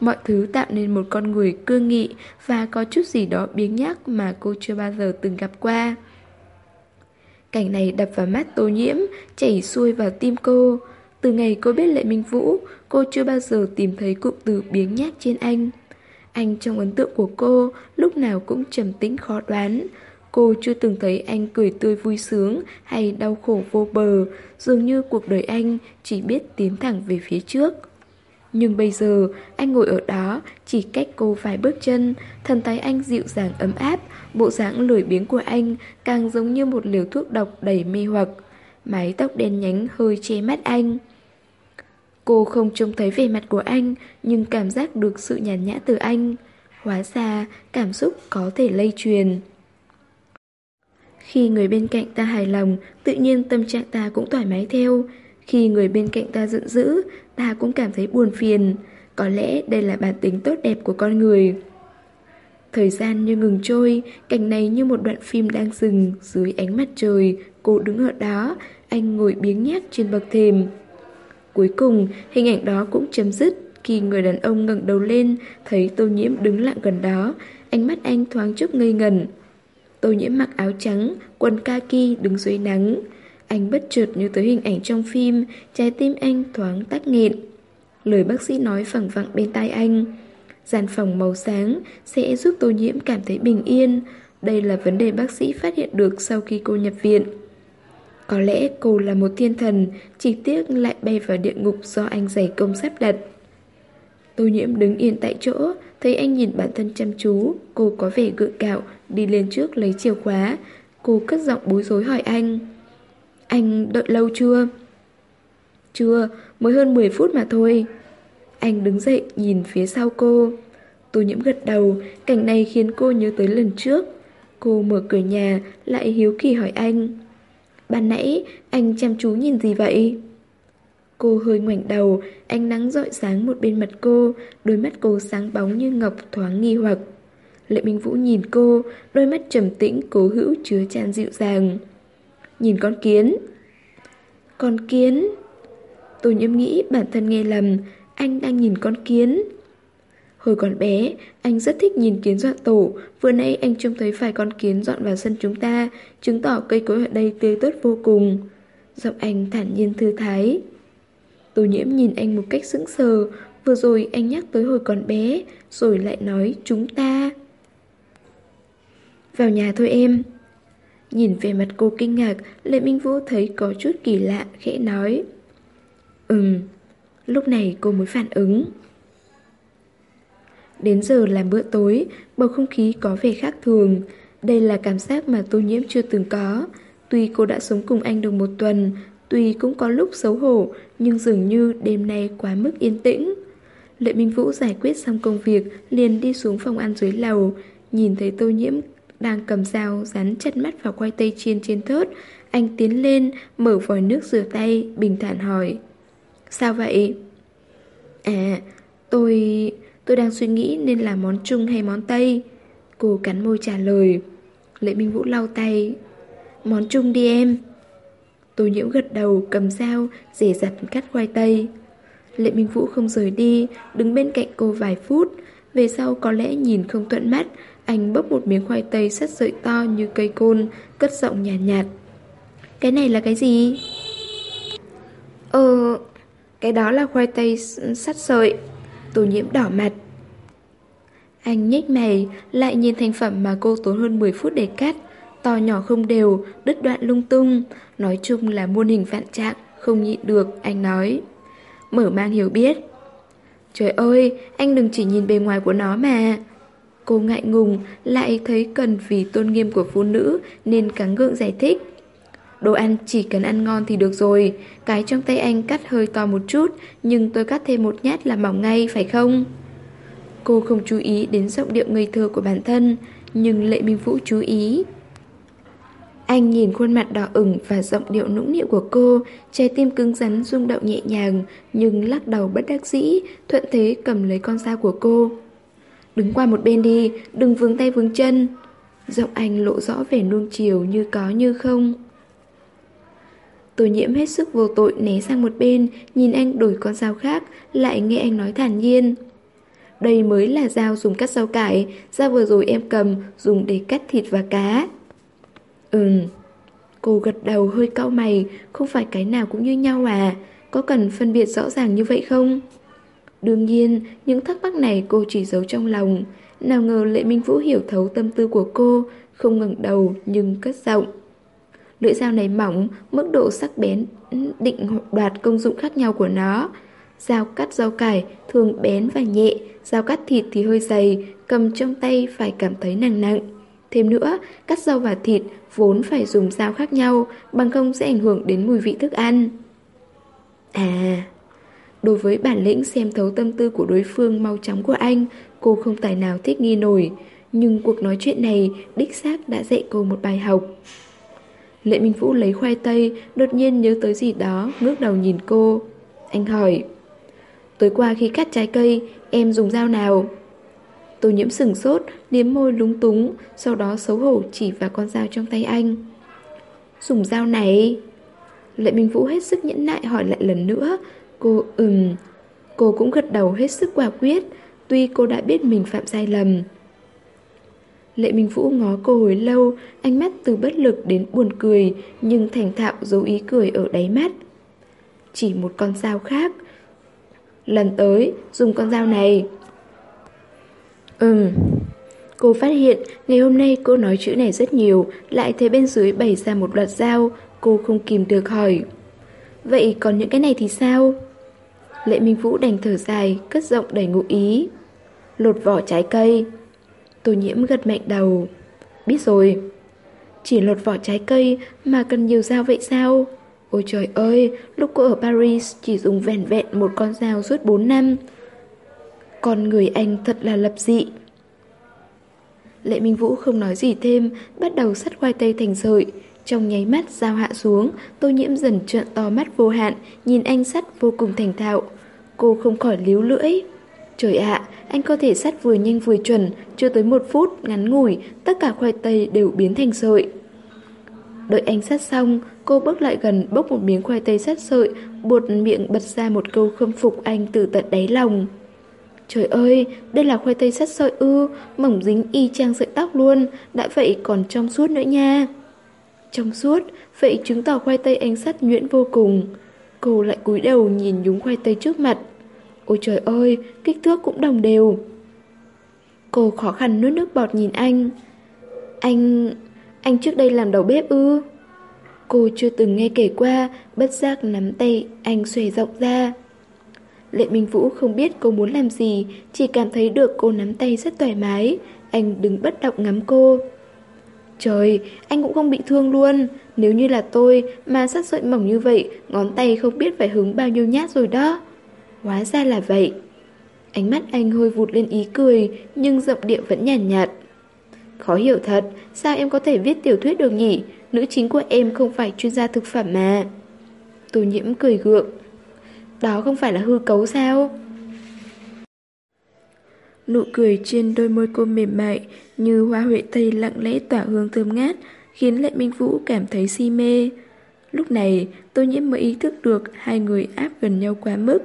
Mọi thứ tạo nên một con người cương nghị Và có chút gì đó biếng nhác mà cô chưa bao giờ từng gặp qua Cảnh này đập vào mắt tô nhiễm, chảy xuôi vào tim cô. Từ ngày cô biết Lệ Minh Vũ, cô chưa bao giờ tìm thấy cụm từ biếng nhác trên anh. Anh trong ấn tượng của cô lúc nào cũng trầm tĩnh khó đoán. Cô chưa từng thấy anh cười tươi vui sướng hay đau khổ vô bờ, dường như cuộc đời anh chỉ biết tiến thẳng về phía trước. Nhưng bây giờ, anh ngồi ở đó, chỉ cách cô vài bước chân, thần thái anh dịu dàng ấm áp, bộ dáng lười biếng của anh càng giống như một liều thuốc độc đầy mê hoặc. Mái tóc đen nhánh hơi che mắt anh. Cô không trông thấy vẻ mặt của anh, nhưng cảm giác được sự nhàn nhã từ anh. Hóa ra, cảm xúc có thể lây truyền. Khi người bên cạnh ta hài lòng, tự nhiên tâm trạng ta cũng thoải mái theo. Khi người bên cạnh ta giận dữ, ta cũng cảm thấy buồn phiền. Có lẽ đây là bản tính tốt đẹp của con người. Thời gian như ngừng trôi, cảnh này như một đoạn phim đang dừng dưới ánh mặt trời, cô đứng ở đó, anh ngồi biếng nhác trên bậc thềm. Cuối cùng, hình ảnh đó cũng chấm dứt khi người đàn ông ngẩng đầu lên, thấy tô nhiễm đứng lặng gần đó, ánh mắt anh thoáng chút ngây ngẩn. Tô nhiễm mặc áo trắng, quần kaki đứng dưới nắng. Anh bất chợt như tới hình ảnh trong phim, trái tim anh thoáng tắc nghẹn. Lời bác sĩ nói phẳng vẳng bên tai anh. Gian phòng màu sáng sẽ giúp tô nhiễm cảm thấy bình yên. Đây là vấn đề bác sĩ phát hiện được sau khi cô nhập viện. Có lẽ cô là một thiên thần, chỉ tiếc lại bay vào địa ngục do anh giải công sắp đặt. Tô nhiễm đứng yên tại chỗ, thấy anh nhìn bản thân chăm chú, cô có vẻ gượng gạo, đi lên trước lấy chìa khóa. Cô cất giọng bối rối hỏi anh. Anh đợi lâu chưa? Chưa, mới hơn 10 phút mà thôi. Anh đứng dậy nhìn phía sau cô. Tô nhiễm gật đầu, cảnh này khiến cô nhớ tới lần trước. Cô mở cửa nhà, lại hiếu kỳ hỏi anh. Ban nãy, anh chăm chú nhìn gì vậy? Cô hơi ngoảnh đầu, ánh nắng rọi sáng một bên mặt cô, đôi mắt cô sáng bóng như ngọc thoáng nghi hoặc. Lệ Minh Vũ nhìn cô, đôi mắt trầm tĩnh cố hữu chứa tràn dịu dàng. Nhìn con kiến. Con kiến? Tôi nhiễm nghĩ bản thân nghe lầm, anh đang nhìn con kiến. Hồi còn bé, anh rất thích nhìn kiến dọn tổ, vừa nãy anh trông thấy vài con kiến dọn vào sân chúng ta, chứng tỏ cây cối ở đây tươi tốt vô cùng. Giọng anh thản nhiên thư thái. Tô nhiễm nhìn anh một cách sững sờ, vừa rồi anh nhắc tới hồi còn bé, rồi lại nói chúng ta. Vào nhà thôi em. Nhìn về mặt cô kinh ngạc, Lệ Minh Vũ thấy có chút kỳ lạ, khẽ nói. Ừm, lúc này cô mới phản ứng. Đến giờ làm bữa tối, bầu không khí có vẻ khác thường. Đây là cảm giác mà tô nhiễm chưa từng có. Tuy cô đã sống cùng anh được một tuần, tuy cũng có lúc xấu hổ, nhưng dường như đêm nay quá mức yên tĩnh. Lệ Minh Vũ giải quyết xong công việc, liền đi xuống phòng ăn dưới lầu, nhìn thấy tô nhiễm đang cầm dao dán chặt mắt vào khoai tây chiên trên thớt. Anh tiến lên, mở vòi nước rửa tay, bình thản hỏi. Sao vậy? À, tôi... tôi đang suy nghĩ nên làm món Trung hay món Tây. Cô cắn môi trả lời. Lệ Minh Vũ lau tay. Món Trung đi em. Tô nhiễm gật đầu, cầm dao, rẻ dặt cắt khoai tây. Lệ Minh Vũ không rời đi, đứng bên cạnh cô vài phút. Về sau có lẽ nhìn không thuận mắt, anh bốc một miếng khoai tây sắt sợi to như cây côn, cất giọng nhàn nhạt, nhạt. Cái này là cái gì? Ờ, cái đó là khoai tây sắt sợi. Tô nhiễm đỏ mặt. Anh nhếch mày, lại nhìn thành phẩm mà cô tốn hơn 10 phút để cắt. To nhỏ không đều, đứt đoạn lung tung. Nói chung là muôn hình vạn trạng, không nhịn được, anh nói. Mở mang hiểu biết. Trời ơi, anh đừng chỉ nhìn bề ngoài của nó mà. Cô ngại ngùng, lại thấy cần vì tôn nghiêm của phụ nữ nên cắn gượng giải thích. Đồ ăn chỉ cần ăn ngon thì được rồi, cái trong tay anh cắt hơi to một chút, nhưng tôi cắt thêm một nhát là mỏng ngay, phải không? Cô không chú ý đến giọng điệu ngây thơ của bản thân, nhưng Lệ Minh Vũ chú ý. Anh nhìn khuôn mặt đỏ ửng và giọng điệu nũng nịu của cô, trái tim cứng rắn rung động nhẹ nhàng, nhưng lắc đầu bất đắc dĩ, thuận thế cầm lấy con dao của cô. Đứng qua một bên đi, đừng vướng tay vướng chân. Giọng anh lộ rõ vẻ nuông chiều như có như không. Tô nhiễm hết sức vô tội né sang một bên, nhìn anh đổi con dao khác, lại nghe anh nói thản nhiên. Đây mới là dao dùng cắt rau cải, dao vừa rồi em cầm dùng để cắt thịt và cá. Ừm. Cô gật đầu hơi cau mày, không phải cái nào cũng như nhau à, có cần phân biệt rõ ràng như vậy không? Đương nhiên, những thắc mắc này cô chỉ giấu trong lòng. Nào ngờ Lệ Minh Vũ hiểu thấu tâm tư của cô, không ngẩng đầu nhưng cất giọng. Lưỡi dao này mỏng, mức độ sắc bén định đoạt công dụng khác nhau của nó. Dao cắt rau cải thường bén và nhẹ, dao cắt thịt thì hơi dày, cầm trong tay phải cảm thấy nặng nặng. Thêm nữa, cắt rau và thịt vốn phải dùng dao khác nhau, bằng không sẽ ảnh hưởng đến mùi vị thức ăn. À... Đối với bản lĩnh xem thấu tâm tư của đối phương mau chóng của anh, cô không tài nào thích nghi nổi. Nhưng cuộc nói chuyện này đích xác đã dạy cô một bài học. Lệ Minh Vũ lấy khoai tây, đột nhiên nhớ tới gì đó, ngước đầu nhìn cô. Anh hỏi, tối qua khi cắt trái cây, em dùng dao nào? Tô nhiễm sừng sốt, liếm môi lúng túng, sau đó xấu hổ chỉ vào con dao trong tay anh. Dùng dao này... Lệ Minh Vũ hết sức nhẫn nại hỏi lại lần nữa. Cô ừm... Cô cũng gật đầu hết sức quả quyết, tuy cô đã biết mình phạm sai lầm. Lệ Minh Vũ ngó cô hồi lâu, ánh mắt từ bất lực đến buồn cười, nhưng thành thạo giấu ý cười ở đáy mắt. Chỉ một con dao khác. Lần tới, dùng con dao này. Ừm. Cô phát hiện ngày hôm nay cô nói chữ này rất nhiều, lại thấy bên dưới bày ra một loạt dao, cô không kìm được hỏi. Vậy còn những cái này thì sao? Lệ Minh Vũ đành thở dài, cất giọng đầy ngụ ý. Lột vỏ trái cây. Tô nhiễm gật mạnh đầu. Biết rồi. Chỉ lột vỏ trái cây mà cần nhiều dao vậy sao? Ôi trời ơi, lúc cô ở Paris chỉ dùng vẻn vẹn một con dao suốt 4 năm. Con người anh thật là lập dị. Lệ Minh Vũ không nói gì thêm, bắt đầu sắt khoai tây thành sợi. Trong nháy mắt dao hạ xuống, tô nhiễm dần trợn to mắt vô hạn, nhìn anh sắt vô cùng thành thạo. Cô không khỏi líu lưỡi. Trời ạ, anh có thể sắt vừa nhanh vừa chuẩn, chưa tới một phút, ngắn ngủi, tất cả khoai tây đều biến thành sợi. Đợi anh sắt xong, cô bước lại gần bốc một miếng khoai tây sắt sợi, buột miệng bật ra một câu khâm phục anh từ tận đáy lòng. Trời ơi, đây là khoai tây sắt sợi ư, mỏng dính y chang sợi tóc luôn, đã vậy còn trong suốt nữa nha. Trong suốt, vậy chứng tỏ khoai tây anh sắt nhuyễn vô cùng. Cô lại cúi đầu nhìn nhúng khoai tây trước mặt. Ôi trời ơi, kích thước cũng đồng đều. Cô khó khăn nuốt nước bọt nhìn anh. Anh... anh trước đây làm đầu bếp ư? Cô chưa từng nghe kể qua, bất giác nắm tay anh xòe rộng ra. Lệ Minh Vũ không biết cô muốn làm gì, chỉ cảm thấy được cô nắm tay rất thoải mái. Anh đứng bất động ngắm cô. Trời, anh cũng không bị thương luôn. Nếu như là tôi mà sát sợi mỏng như vậy, ngón tay không biết phải hứng bao nhiêu nhát rồi đó. Hóa ra là vậy. Ánh mắt anh hơi vụt lên ý cười, nhưng giọng điệu vẫn nhàn nhạt, nhạt. Khó hiểu thật, sao em có thể viết tiểu thuyết được nhỉ? Nữ chính của em không phải chuyên gia thực phẩm mà. Tô nhiễm cười gượng. Đó không phải là hư cấu sao? Nụ cười trên đôi môi cô mềm mại như hoa huệ tây lặng lẽ tỏa hương thơm ngát khiến Lệ Minh Vũ cảm thấy si mê. Lúc này, tôi nhiễm mới ý thức được hai người áp gần nhau quá mức.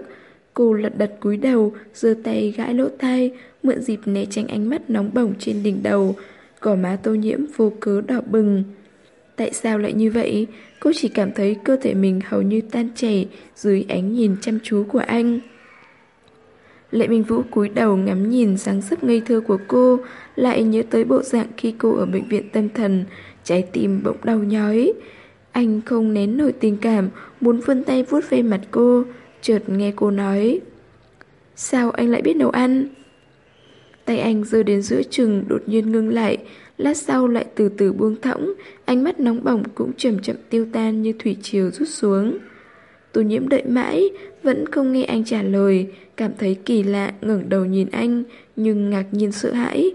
Cô lật đật cúi đầu, giơ tay gãi lỗ tai, mượn dịp né tránh ánh mắt nóng bỏng trên đỉnh đầu. Gò má tô nhiễm vô cớ đỏ bừng. Tại sao lại như vậy? Cô chỉ cảm thấy cơ thể mình hầu như tan chảy dưới ánh nhìn chăm chú của anh. Lệ Minh Vũ cúi đầu ngắm nhìn dáng dấp ngây thơ của cô, lại nhớ tới bộ dạng khi cô ở bệnh viện tâm thần, trái tim bỗng đau nhói. Anh không nén nổi tình cảm, muốn vươn tay vuốt ve mặt cô, chợt nghe cô nói. Sao anh lại biết nấu ăn? Tay anh rơi đến giữa chừng đột nhiên ngưng lại, lát sau lại từ từ buông thõng, ánh mắt nóng bỏng cũng chậm chậm tiêu tan như thủy triều rút xuống. Tô nhiễm đợi mãi, vẫn không nghe anh trả lời, cảm thấy kỳ lạ ngẩng đầu nhìn anh, nhưng ngạc nhiên sợ hãi.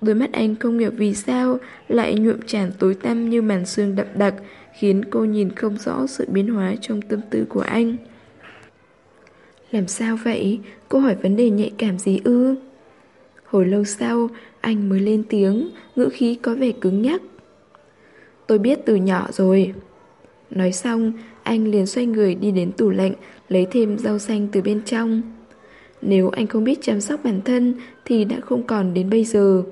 Đôi mắt anh không hiểu vì sao lại nhuộm tràn tối tăm như màn sương đậm đặc, khiến cô nhìn không rõ sự biến hóa trong tâm tư của anh. Làm sao vậy? Cô hỏi vấn đề nhạy cảm gì ư? Hồi lâu sau, anh mới lên tiếng, ngữ khí có vẻ cứng nhắc. Tôi biết từ nhỏ rồi. Nói xong, anh liền xoay người đi đến tủ lạnh, lấy thêm rau xanh từ bên trong. Nếu anh không biết chăm sóc bản thân thì đã không còn đến bây giờ.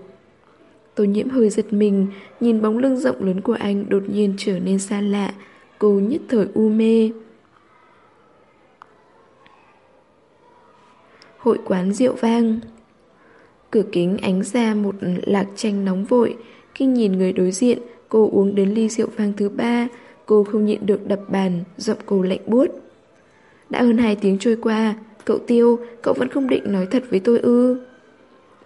Tô nhiễm hơi giật mình, nhìn bóng lưng rộng lớn của anh đột nhiên trở nên xa lạ. Cô nhất thời u mê. Hội quán rượu vang. Cửa kính ánh ra một lạc tranh nóng vội. Khi nhìn người đối diện Cô uống đến ly rượu vang thứ ba Cô không nhịn được đập bàn Giọng cô lạnh buốt. Đã hơn hai tiếng trôi qua Cậu Tiêu, cậu vẫn không định nói thật với tôi ư?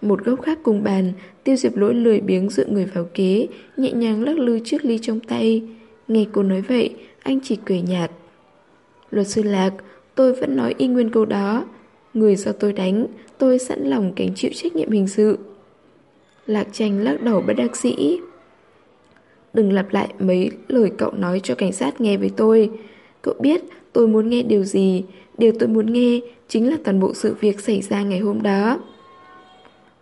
Một góc khác cùng bàn Tiêu diệp lỗi lười biếng dựa người vào kế Nhẹ nhàng lắc lư chiếc ly trong tay. Nghe cô nói vậy Anh chỉ cười nhạt. Luật sư Lạc Tôi vẫn nói y nguyên câu đó. Người do tôi đánh Tôi sẵn lòng gánh chịu trách nhiệm hình sự Lạc tranh lắc đầu bất đắc sĩ đừng lặp lại mấy lời cậu nói cho cảnh sát nghe với tôi. Cậu biết tôi muốn nghe điều gì, điều tôi muốn nghe chính là toàn bộ sự việc xảy ra ngày hôm đó.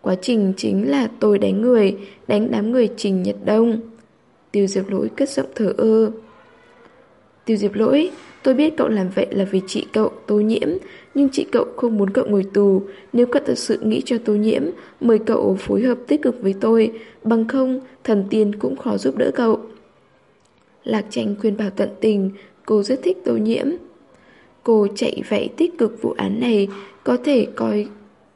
Quá trình chính là tôi đánh người, đánh đám người Trình Nhật Đông. Tiêu Diệp Lỗi cất giọng thở ơ. Tiêu Diệp Lỗi, tôi biết cậu làm vậy là vì chị cậu tô nhiễm, nhưng chị cậu không muốn cậu ngồi tù. Nếu cậu thật sự nghĩ cho tô nhiễm, mời cậu phối hợp tích cực với tôi, bằng không, thần tiên cũng khó giúp đỡ cậu. Lạc tranh khuyên bảo tận tình, cô rất thích tô nhiễm. Cô chạy vậy tích cực vụ án này, có thể coi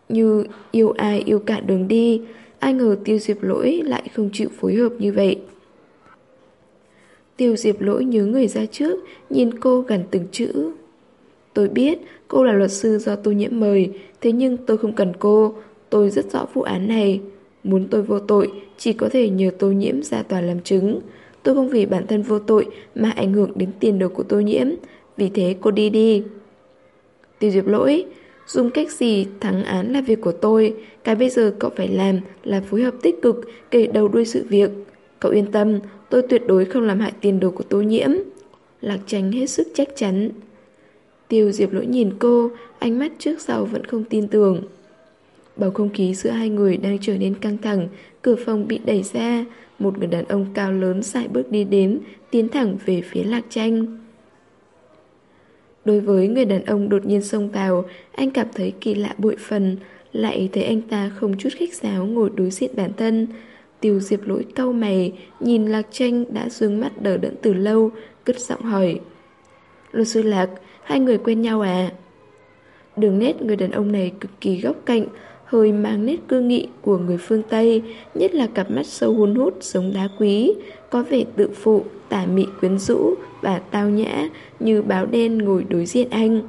như yêu ai yêu cả đường đi. Ai ngờ tiêu diệp lỗi lại không chịu phối hợp như vậy. Tiêu diệp lỗi nhớ người ra trước, nhìn cô gần từng chữ. Tôi biết cô là luật sư do tôi nhiễm mời, thế nhưng tôi không cần cô, tôi rất rõ vụ án này. Muốn tôi vô tội, chỉ có thể nhờ tôi nhiễm ra tòa làm chứng. Tôi không vì bản thân vô tội mà ảnh hưởng đến tiền đồ của tôi nhiễm, vì thế cô đi đi. Tiêu diệp lỗi, dùng cách gì thắng án là việc của tôi, cái bây giờ cậu phải làm là phối hợp tích cực kể đầu đuôi sự việc. Cậu yên tâm, tôi tuyệt đối không làm hại tiền đồ của tôi nhiễm. Lạc tranh hết sức chắc chắn. Tiêu Diệp Lỗi nhìn cô, ánh mắt trước sau vẫn không tin tưởng. Bầu không khí giữa hai người đang trở nên căng thẳng, cửa phòng bị đẩy ra, một người đàn ông cao lớn sải bước đi đến, tiến thẳng về phía Lạc Tranh. Đối với người đàn ông đột nhiên xông vào, anh cảm thấy kỳ lạ bội phần, lại thấy anh ta không chút khách sáo ngồi đối diện bản thân. Tiêu diệp lỗi cau mày, nhìn Lạc Tranh đã dương mắt đờ đẫn từ lâu, cất giọng hỏi. Luật sư Lạc, hai người quen nhau à? Đường nét người đàn ông này cực kỳ góc cạnh, hơi mang nét cương nghị của người phương Tây, nhất là cặp mắt sâu hun hút giống đá quý, có vẻ tự phụ, tà mị quyến rũ và tao nhã như báo đen ngồi đối diện anh.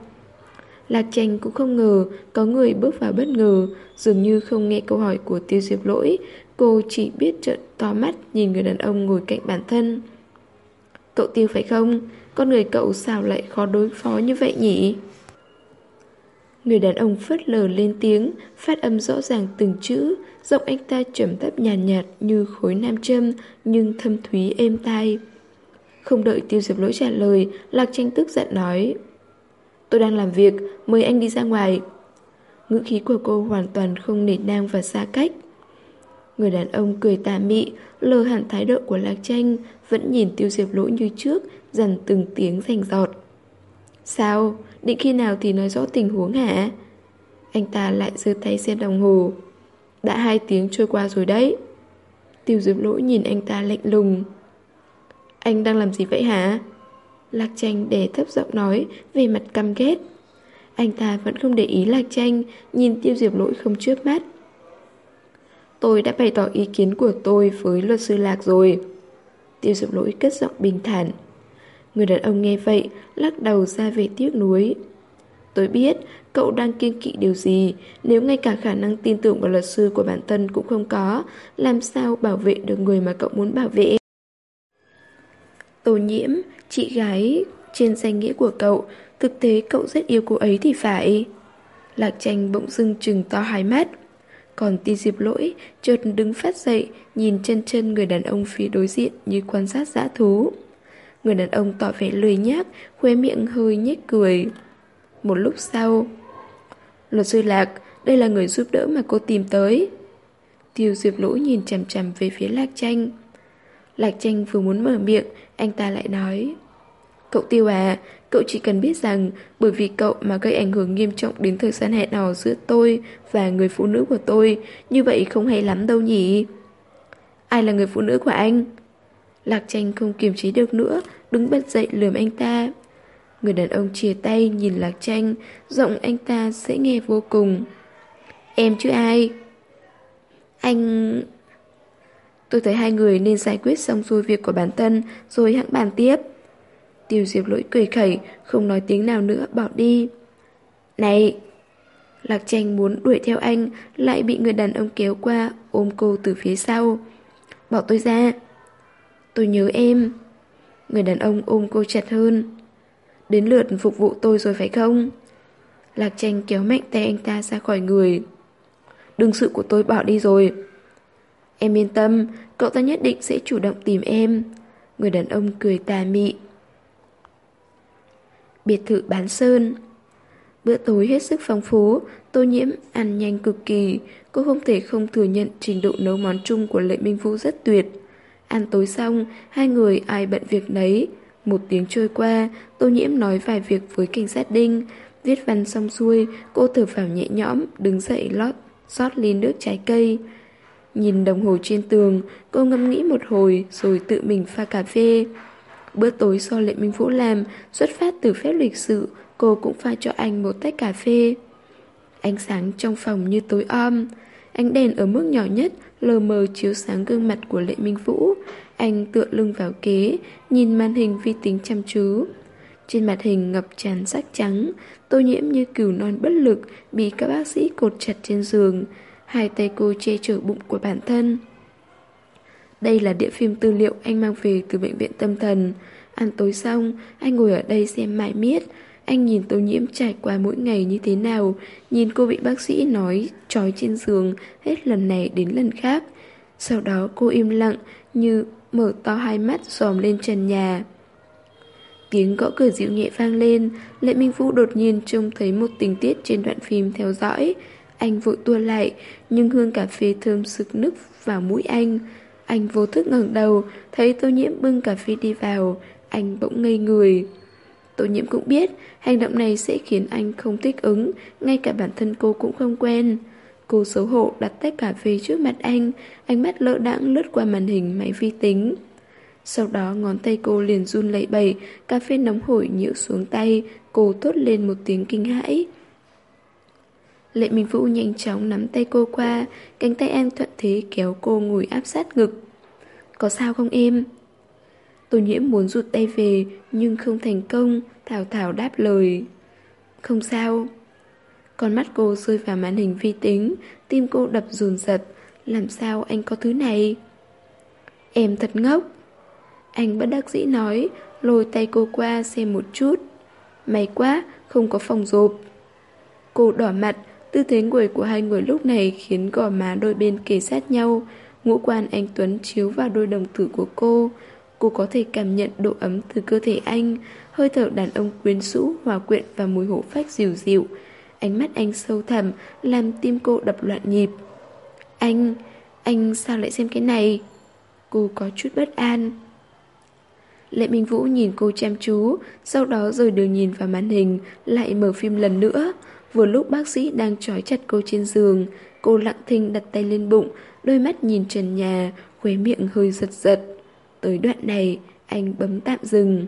Lạc tranh cũng không ngờ có người bước vào bất ngờ, dường như không nghe câu hỏi của tiêu diệp lỗi, cô chỉ biết trợn to mắt nhìn người đàn ông ngồi cạnh bản thân. Cậu tiêu phải không? Con người cậu sao lại khó đối phó như vậy nhỉ? Người đàn ông phớt lờ lên tiếng, phát âm rõ ràng từng chữ, giọng anh ta trầm thấp nhàn nhạt, nhạt như khối nam châm, nhưng thâm thúy êm tai. Không đợi tiêu diệp lỗi trả lời, Lạc tranh tức giận nói. Tôi đang làm việc, mời anh đi ra ngoài. Ngữ khí của cô hoàn toàn không nể nang và xa cách. Người đàn ông cười tà mị, lờ hẳn thái độ của Lạc tranh, vẫn nhìn tiêu diệp lỗi như trước, dần từng tiếng rành giọt. Sao? Định khi nào thì nói rõ tình huống hả? Anh ta lại giơ tay xem đồng hồ. Đã hai tiếng trôi qua rồi đấy. Tiêu diệp lỗi nhìn anh ta lạnh lùng. Anh đang làm gì vậy hả? Lạc tranh để thấp giọng nói về mặt căm ghét. Anh ta vẫn không để ý Lạc tranh, nhìn tiêu diệp lỗi không chớp mắt. Tôi đã bày tỏ ý kiến của tôi với luật sư Lạc rồi. Tiêu Dục lỗi cất giọng bình thản. Người đàn ông nghe vậy, lắc đầu ra về tiếc nuối. Tôi biết cậu đang kiên kỵ điều gì, nếu ngay cả khả năng tin tưởng vào luật sư của bản thân cũng không có, làm sao bảo vệ được người mà cậu muốn bảo vệ? Tô nhiễm, chị gái trên danh nghĩa của cậu, thực tế cậu rất yêu cô ấy thì phải. Lạc tranh bỗng dưng trừng to hai mắt. Còn ti diệp lỗi, chợt đứng phát dậy, nhìn chân chân người đàn ông phía đối diện như quan sát dã thú. Người đàn ông tỏ vẻ lười nhác, khóe miệng hơi nhếch cười. Một lúc sau, Luật sư Lạc, đây là người giúp đỡ mà cô tìm tới. Tiêu Diệp lỗi nhìn chằm chằm về phía Lạc Tranh. Lạc Tranh vừa muốn mở miệng, anh ta lại nói. Cậu Tiêu à, cậu chỉ cần biết rằng bởi vì cậu mà gây ảnh hưởng nghiêm trọng đến thời gian hẹn hò giữa tôi và người phụ nữ của tôi, như vậy không hay lắm đâu nhỉ? Ai là người phụ nữ của anh? Lạc tranh không kiềm chế được nữa, đứng bật dậy lườm anh ta. Người đàn ông chia tay nhìn Lạc tranh, giọng anh ta sẽ nghe vô cùng. Em chứ ai? Anh... Tôi thấy hai người nên giải quyết xong xuôi việc của bản thân rồi hãng bàn tiếp. Tiêu diệp lỗi cười khẩy, không nói tiếng nào nữa, bỏ đi. Này! Lạc tranh muốn đuổi theo anh, lại bị người đàn ông kéo qua, ôm cô từ phía sau. Bỏ tôi ra! Tôi nhớ em. Người đàn ông ôm cô chặt hơn. Đến lượt phục vụ tôi rồi phải không? Lạc tranh kéo mạnh tay anh ta ra khỏi người. Đương sự của tôi bỏ đi rồi. Em yên tâm, cậu ta nhất định sẽ chủ động tìm em. Người đàn ông cười tà mị. Biệt thự bán sơn Bữa tối hết sức phong phú, tô nhiễm ăn nhanh cực kỳ. Cô không thể không thừa nhận trình độ nấu món chung của Lệ Minh Vũ rất tuyệt. Ăn tối xong, hai người ai bận việc nấy. Một tiếng trôi qua, tô nhiễm nói vài việc với cảnh sát đinh. Viết văn xong xuôi, cô thở phào nhẹ nhõm, đứng dậy lót, rót ly nước trái cây. Nhìn đồng hồ trên tường, cô ngâm nghĩ một hồi rồi tự mình pha cà phê. Bữa tối do Lệ Minh Vũ làm, xuất phát từ phép lịch sự, cô cũng pha cho anh một tách cà phê. Ánh sáng trong phòng như tối om, ánh đèn ở mức nhỏ nhất lờ mờ chiếu sáng gương mặt của Lệ Minh Vũ. Anh tựa lưng vào kế, nhìn màn hình vi tính chăm chú. Trên mặt hình ngập tràn sắc trắng, tô nhiễm như cừu non bất lực, bị các bác sĩ cột chặt trên giường. Hai tay cô che chở bụng của bản thân. Đây là địa phim tư liệu anh mang về từ bệnh viện tâm thần. Ăn tối xong, anh ngồi ở đây xem mãi miết. Anh nhìn tô nhiễm trải qua mỗi ngày như thế nào, nhìn cô bị bác sĩ nói trói trên giường hết lần này đến lần khác. Sau đó cô im lặng như mở to hai mắt dòm lên trần nhà. Tiếng gõ cửa dịu nhẹ vang lên, Lệ Minh Vũ đột nhiên trông thấy một tình tiết trên đoạn phim theo dõi. Anh vội tua lại, nhưng hương cà phê thơm sực nức vào mũi anh. Anh vô thức ngẩng đầu, thấy tô nhiễm bưng cà phê đi vào, anh bỗng ngây người. Tô nhiễm cũng biết, hành động này sẽ khiến anh không thích ứng, ngay cả bản thân cô cũng không quen. Cô xấu hổ đặt tách cà phê trước mặt anh, ánh mắt lỡ đãng lướt qua màn hình máy vi tính. Sau đó ngón tay cô liền run lẩy bẩy, cà phê nóng hổi nhựa xuống tay, cô thốt lên một tiếng kinh hãi. Lệ Minh Vũ nhanh chóng nắm tay cô qua, cánh tay anh thuận thế kéo cô ngồi áp sát ngực. Có sao không em? Tô nhiễm muốn rụt tay về, nhưng không thành công, Thảo Thảo đáp lời. Không sao. Con mắt cô rơi vào màn hình vi tính, tim cô đập dồn dập. Làm sao anh có thứ này? Em thật ngốc. Anh bất đắc dĩ nói, lôi tay cô qua xem một chút. May quá, không có phòng rộp. Cô đỏ mặt, tư thế ngồi của hai người lúc này khiến gò má đôi bên kề sát nhau. Ngũ quan anh Tuấn chiếu vào đôi đồng tử của cô. Cô có thể cảm nhận độ ấm từ cơ thể anh, hơi thở đàn ông quyến rũ hòa quyện và mùi hổ phách dịu dịu. Ánh mắt anh sâu thẳm, làm tim cô đập loạn nhịp. Anh, anh sao lại xem cái này? Cô có chút bất an. Lệ Minh Vũ nhìn cô chăm chú, sau đó rồi đường nhìn vào màn hình, lại mở phim lần nữa. Vừa lúc bác sĩ đang trói chặt cô trên giường, cô lặng thinh đặt tay lên bụng, đôi mắt nhìn trần nhà, khuế miệng hơi giật giật. Tới đoạn này, anh bấm tạm dừng.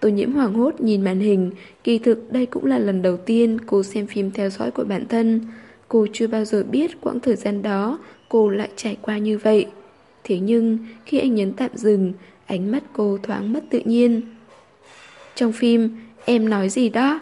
Tô nhiễm hoảng hốt nhìn màn hình, kỳ thực đây cũng là lần đầu tiên cô xem phim theo dõi của bản thân. Cô chưa bao giờ biết quãng thời gian đó cô lại trải qua như vậy. Thế nhưng, khi anh nhấn tạm dừng, ánh mắt cô thoáng mất tự nhiên. Trong phim, em nói gì đó?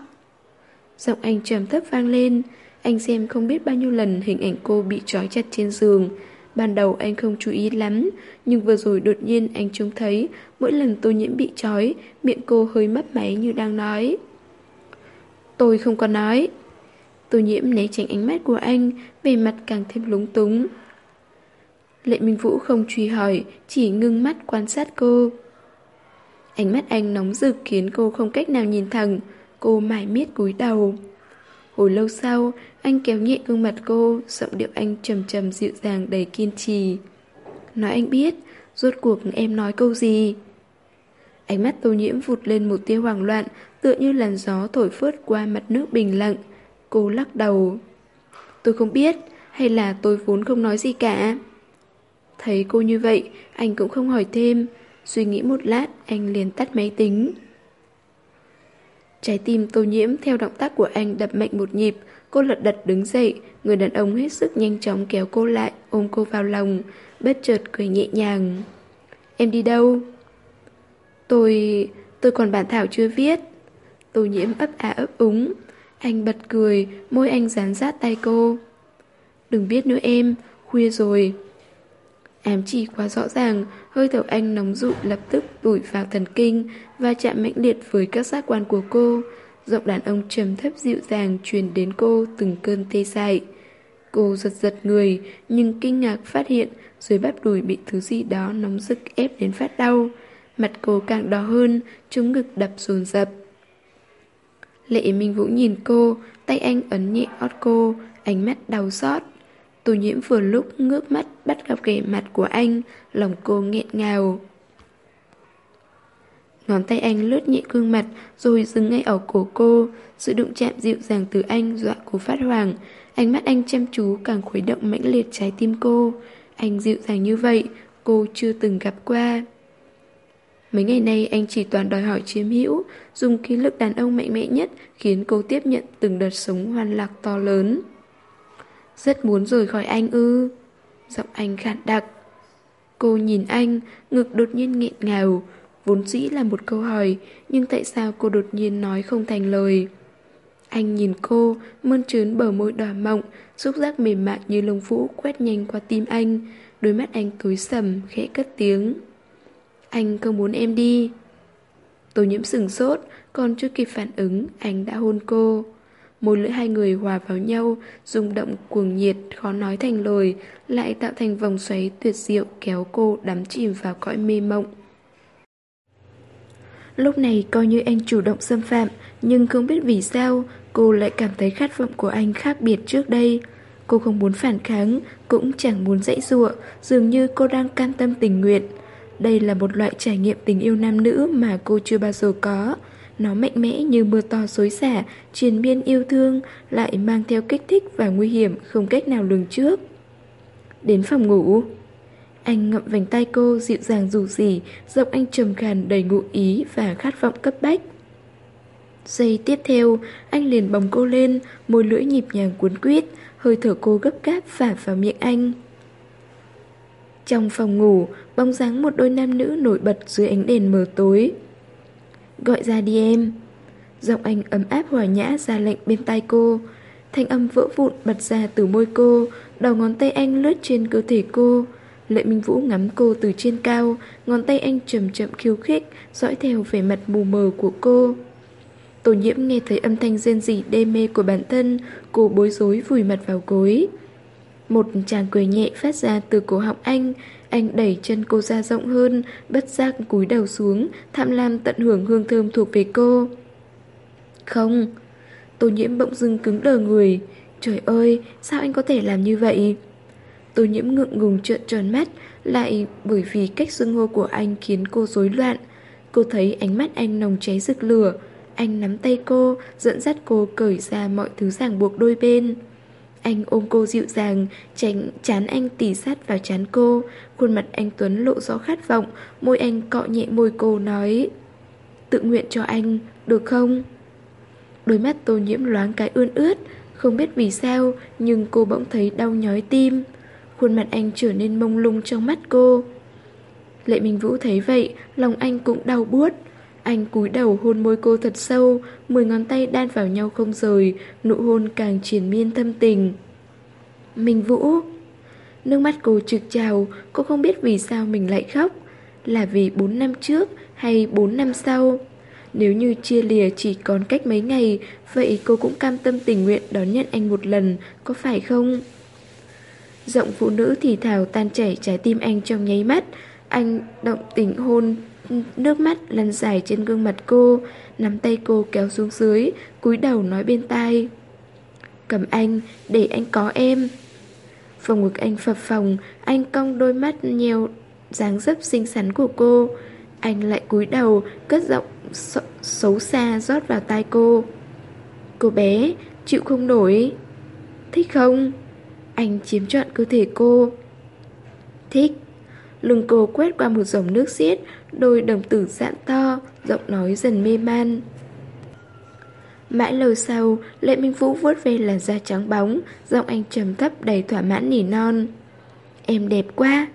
Giọng anh trầm thấp vang lên, anh xem không biết bao nhiêu lần hình ảnh cô bị trói chặt trên giường. Ban đầu anh không chú ý lắm, nhưng vừa rồi đột nhiên anh trông thấy mỗi lần tô nhiễm bị trói, miệng cô hơi mấp máy như đang nói. Tôi không có nói. Tô nhiễm né tránh ánh mắt của anh, về mặt càng thêm lúng túng. Lệ Minh Vũ không truy hỏi, chỉ ngưng mắt quan sát cô. Ánh mắt anh nóng rực khiến cô không cách nào nhìn thẳng, cô mải miết cúi đầu. Hồi lâu sau, anh kéo nhẹ gương mặt cô, giọng điệu anh trầm trầm dịu dàng đầy kiên trì. Nói anh biết, rốt cuộc em nói câu gì? Ánh mắt tô nhiễm vụt lên một tia hoảng loạn, tựa như làn gió thổi phớt qua mặt nước bình lặng. Cô lắc đầu. Tôi không biết, hay là tôi vốn không nói gì cả? Thấy cô như vậy, anh cũng không hỏi thêm. Suy nghĩ một lát, anh liền tắt máy tính. Trái tim tô nhiễm theo động tác của anh đập mạnh một nhịp, cô lật đật đứng dậy, người đàn ông hết sức nhanh chóng kéo cô lại, ôm cô vào lòng, bất chợt cười nhẹ nhàng. Em đi đâu? Tôi... tôi còn bản thảo chưa viết. Tô nhiễm ấp á ấp úng. Anh bật cười, môi anh dán sát tay cô. Đừng biết nữa em, khuya rồi. Ám chỉ quá rõ ràng, hơi thở anh nóng dụ lập tức đuổi vào thần kinh và chạm mãnh liệt với các giác quan của cô. Giọng đàn ông trầm thấp dịu dàng truyền đến cô từng cơn tê dại. Cô giật giật người, nhưng kinh ngạc phát hiện dưới bắp đùi bị thứ gì đó nóng rực ép đến phát đau. Mặt cô càng đỏ hơn, trúng ngực đập dồn dập. Lệ Minh Vũ nhìn cô, tay anh ấn nhẹ ót cô, ánh mắt đau xót. Tô nhiễm vừa lúc ngước mắt bắt gặp ghẻ mặt của anh, lòng cô nghẹn ngào. Ngón tay anh lướt nhẹ gương mặt rồi dừng ngay ở cổ cô, sự đụng chạm dịu dàng từ anh dọa cô phát hoảng. Ánh mắt anh chăm chú càng khuấy động mãnh liệt trái tim cô. Anh dịu dàng như vậy, cô chưa từng gặp qua. Mấy ngày nay anh chỉ toàn đòi hỏi chiếm hữu, dùng khí lực đàn ông mạnh mẽ nhất khiến cô tiếp nhận từng đợt sống hoan lạc to lớn. Rất muốn rời khỏi anh ư. Giọng anh khản đặc. Cô nhìn anh, ngực đột nhiên nghẹn ngào. Vốn dĩ là một câu hỏi, nhưng tại sao cô đột nhiên nói không thành lời. Anh nhìn cô, mơn trớn bờ môi đỏ mọng, xúc giác mềm mại như lông vũ quét nhanh qua tim anh. Đôi mắt anh tối sầm, khẽ cất tiếng. Anh không muốn em đi. Tô nhiễm sừng sốt, còn chưa kịp phản ứng, anh đã hôn cô. Môi lưỡi hai người hòa vào nhau, rung động cuồng nhiệt, khó nói thành lời, lại tạo thành vòng xoáy tuyệt diệu kéo cô đắm chìm vào cõi mê mộng. Lúc này coi như anh chủ động xâm phạm, nhưng không biết vì sao cô lại cảm thấy khát vọng của anh khác biệt trước đây. Cô không muốn phản kháng, cũng chẳng muốn dãy dụa, dường như cô đang can tâm tình nguyện. Đây là một loại trải nghiệm tình yêu nam nữ mà cô chưa bao giờ có. Nó mạnh mẽ như mưa to xối xả, triền miên yêu thương, lại mang theo kích thích và nguy hiểm không cách nào lường trước. Đến phòng ngủ, anh ngậm vành tay cô dịu dàng rủ rỉ, giọng anh trầm khàn đầy ngụ ý và khát vọng cấp bách. Giây tiếp theo, anh liền bồng cô lên, môi lưỡi nhịp nhàng cuốn quýt, hơi thở cô gấp gáp phả vào miệng anh. Trong phòng ngủ, bóng dáng một đôi nam nữ nổi bật dưới ánh đèn mờ tối. Gọi ra đi em. Giọng anh ấm áp hòa nhã ra lệnh bên tai cô. Thanh âm vỡ vụn bật ra từ môi cô, đầu ngón tay anh lướt trên cơ thể cô. Lệ Minh Vũ ngắm cô từ trên cao, ngón tay anh chậm chậm khiêu khích, dõi theo vẻ mặt mù mờ của cô. Tổ nhiễm nghe thấy âm thanh rên rỉ đê mê của bản thân, cô bối rối vùi mặt vào gối. Một chàng cười nhẹ phát ra từ cổ họng anh, anh đẩy chân cô ra rộng hơn, bất giác cúi đầu xuống, tham lam tận hưởng hương thơm thuộc về cô. Không, tô nhiễm bỗng dưng cứng đờ người. Trời ơi, sao anh có thể làm như vậy? Tô nhiễm ngượng ngùng trợn tròn mắt, lại bởi vì cách xưng hô của anh khiến cô rối loạn. Cô thấy ánh mắt anh nồng cháy rực lửa. Anh nắm tay cô, dẫn dắt cô cởi ra mọi thứ ràng buộc đôi bên. Anh ôm cô dịu dàng, tránh chán anh tỉ sát vào chán cô, khuôn mặt anh Tuấn lộ rõ khát vọng, môi anh cọ nhẹ môi cô nói Tự nguyện cho anh, được không? Đôi mắt tô nhiễm loáng cái ươn ướt, không biết vì sao, nhưng cô bỗng thấy đau nhói tim. Khuôn mặt anh trở nên mông lung trong mắt cô. Lệ Minh Vũ thấy vậy, lòng anh cũng đau buốt. Anh cúi đầu hôn môi cô thật sâu, mười ngón tay đan vào nhau không rời, nụ hôn càng triển miên thâm tình. Minh Vũ Nước mắt cô trực trào, cô không biết vì sao mình lại khóc. Là vì 4 năm trước hay 4 năm sau? Nếu như chia lìa chỉ còn cách mấy ngày, vậy cô cũng cam tâm tình nguyện đón nhận anh một lần, có phải không? Giọng phụ nữ thì thào tan chảy trái tim anh trong nháy mắt. Anh động tình hôn Nước mắt lăn dài trên gương mặt cô Nắm tay cô kéo xuống dưới cúi đầu nói bên tai. Cầm anh, để anh có em. Phòng ngực anh phập phồng Anh cong đôi mắt nheo dáng dấp xinh xắn của cô. Anh lại cúi đầu Cất giọng xấu xa rót vào tai cô. Cô bé, chịu không nổi. Thích không? Anh chiếm trọn cơ thể cô. Thích. Lưng cô quét qua một dòng nước xiết Đôi đồng tử giãn to, Giọng nói dần mê man. Mãi lâu sau, Lệ Minh Vũ vuốt về làn da trắng bóng, Giọng anh trầm thấp đầy thỏa mãn nỉ non. Em đẹp quá.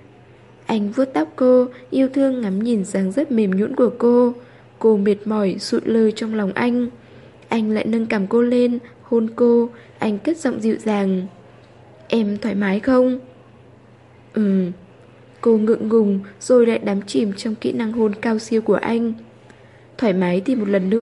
Anh vuốt tóc cô, Yêu thương ngắm nhìn dáng rất mềm nhũn của cô. Cô mệt mỏi sụt lơ trong lòng anh. Anh lại nâng cầm cô lên, Hôn cô. Anh cất giọng dịu dàng. Em thoải mái không? Ừ. Cô ngượng ngùng, rồi lại đắm chìm trong kỹ năng hôn cao siêu của anh. Thoải mái thì một lần nữa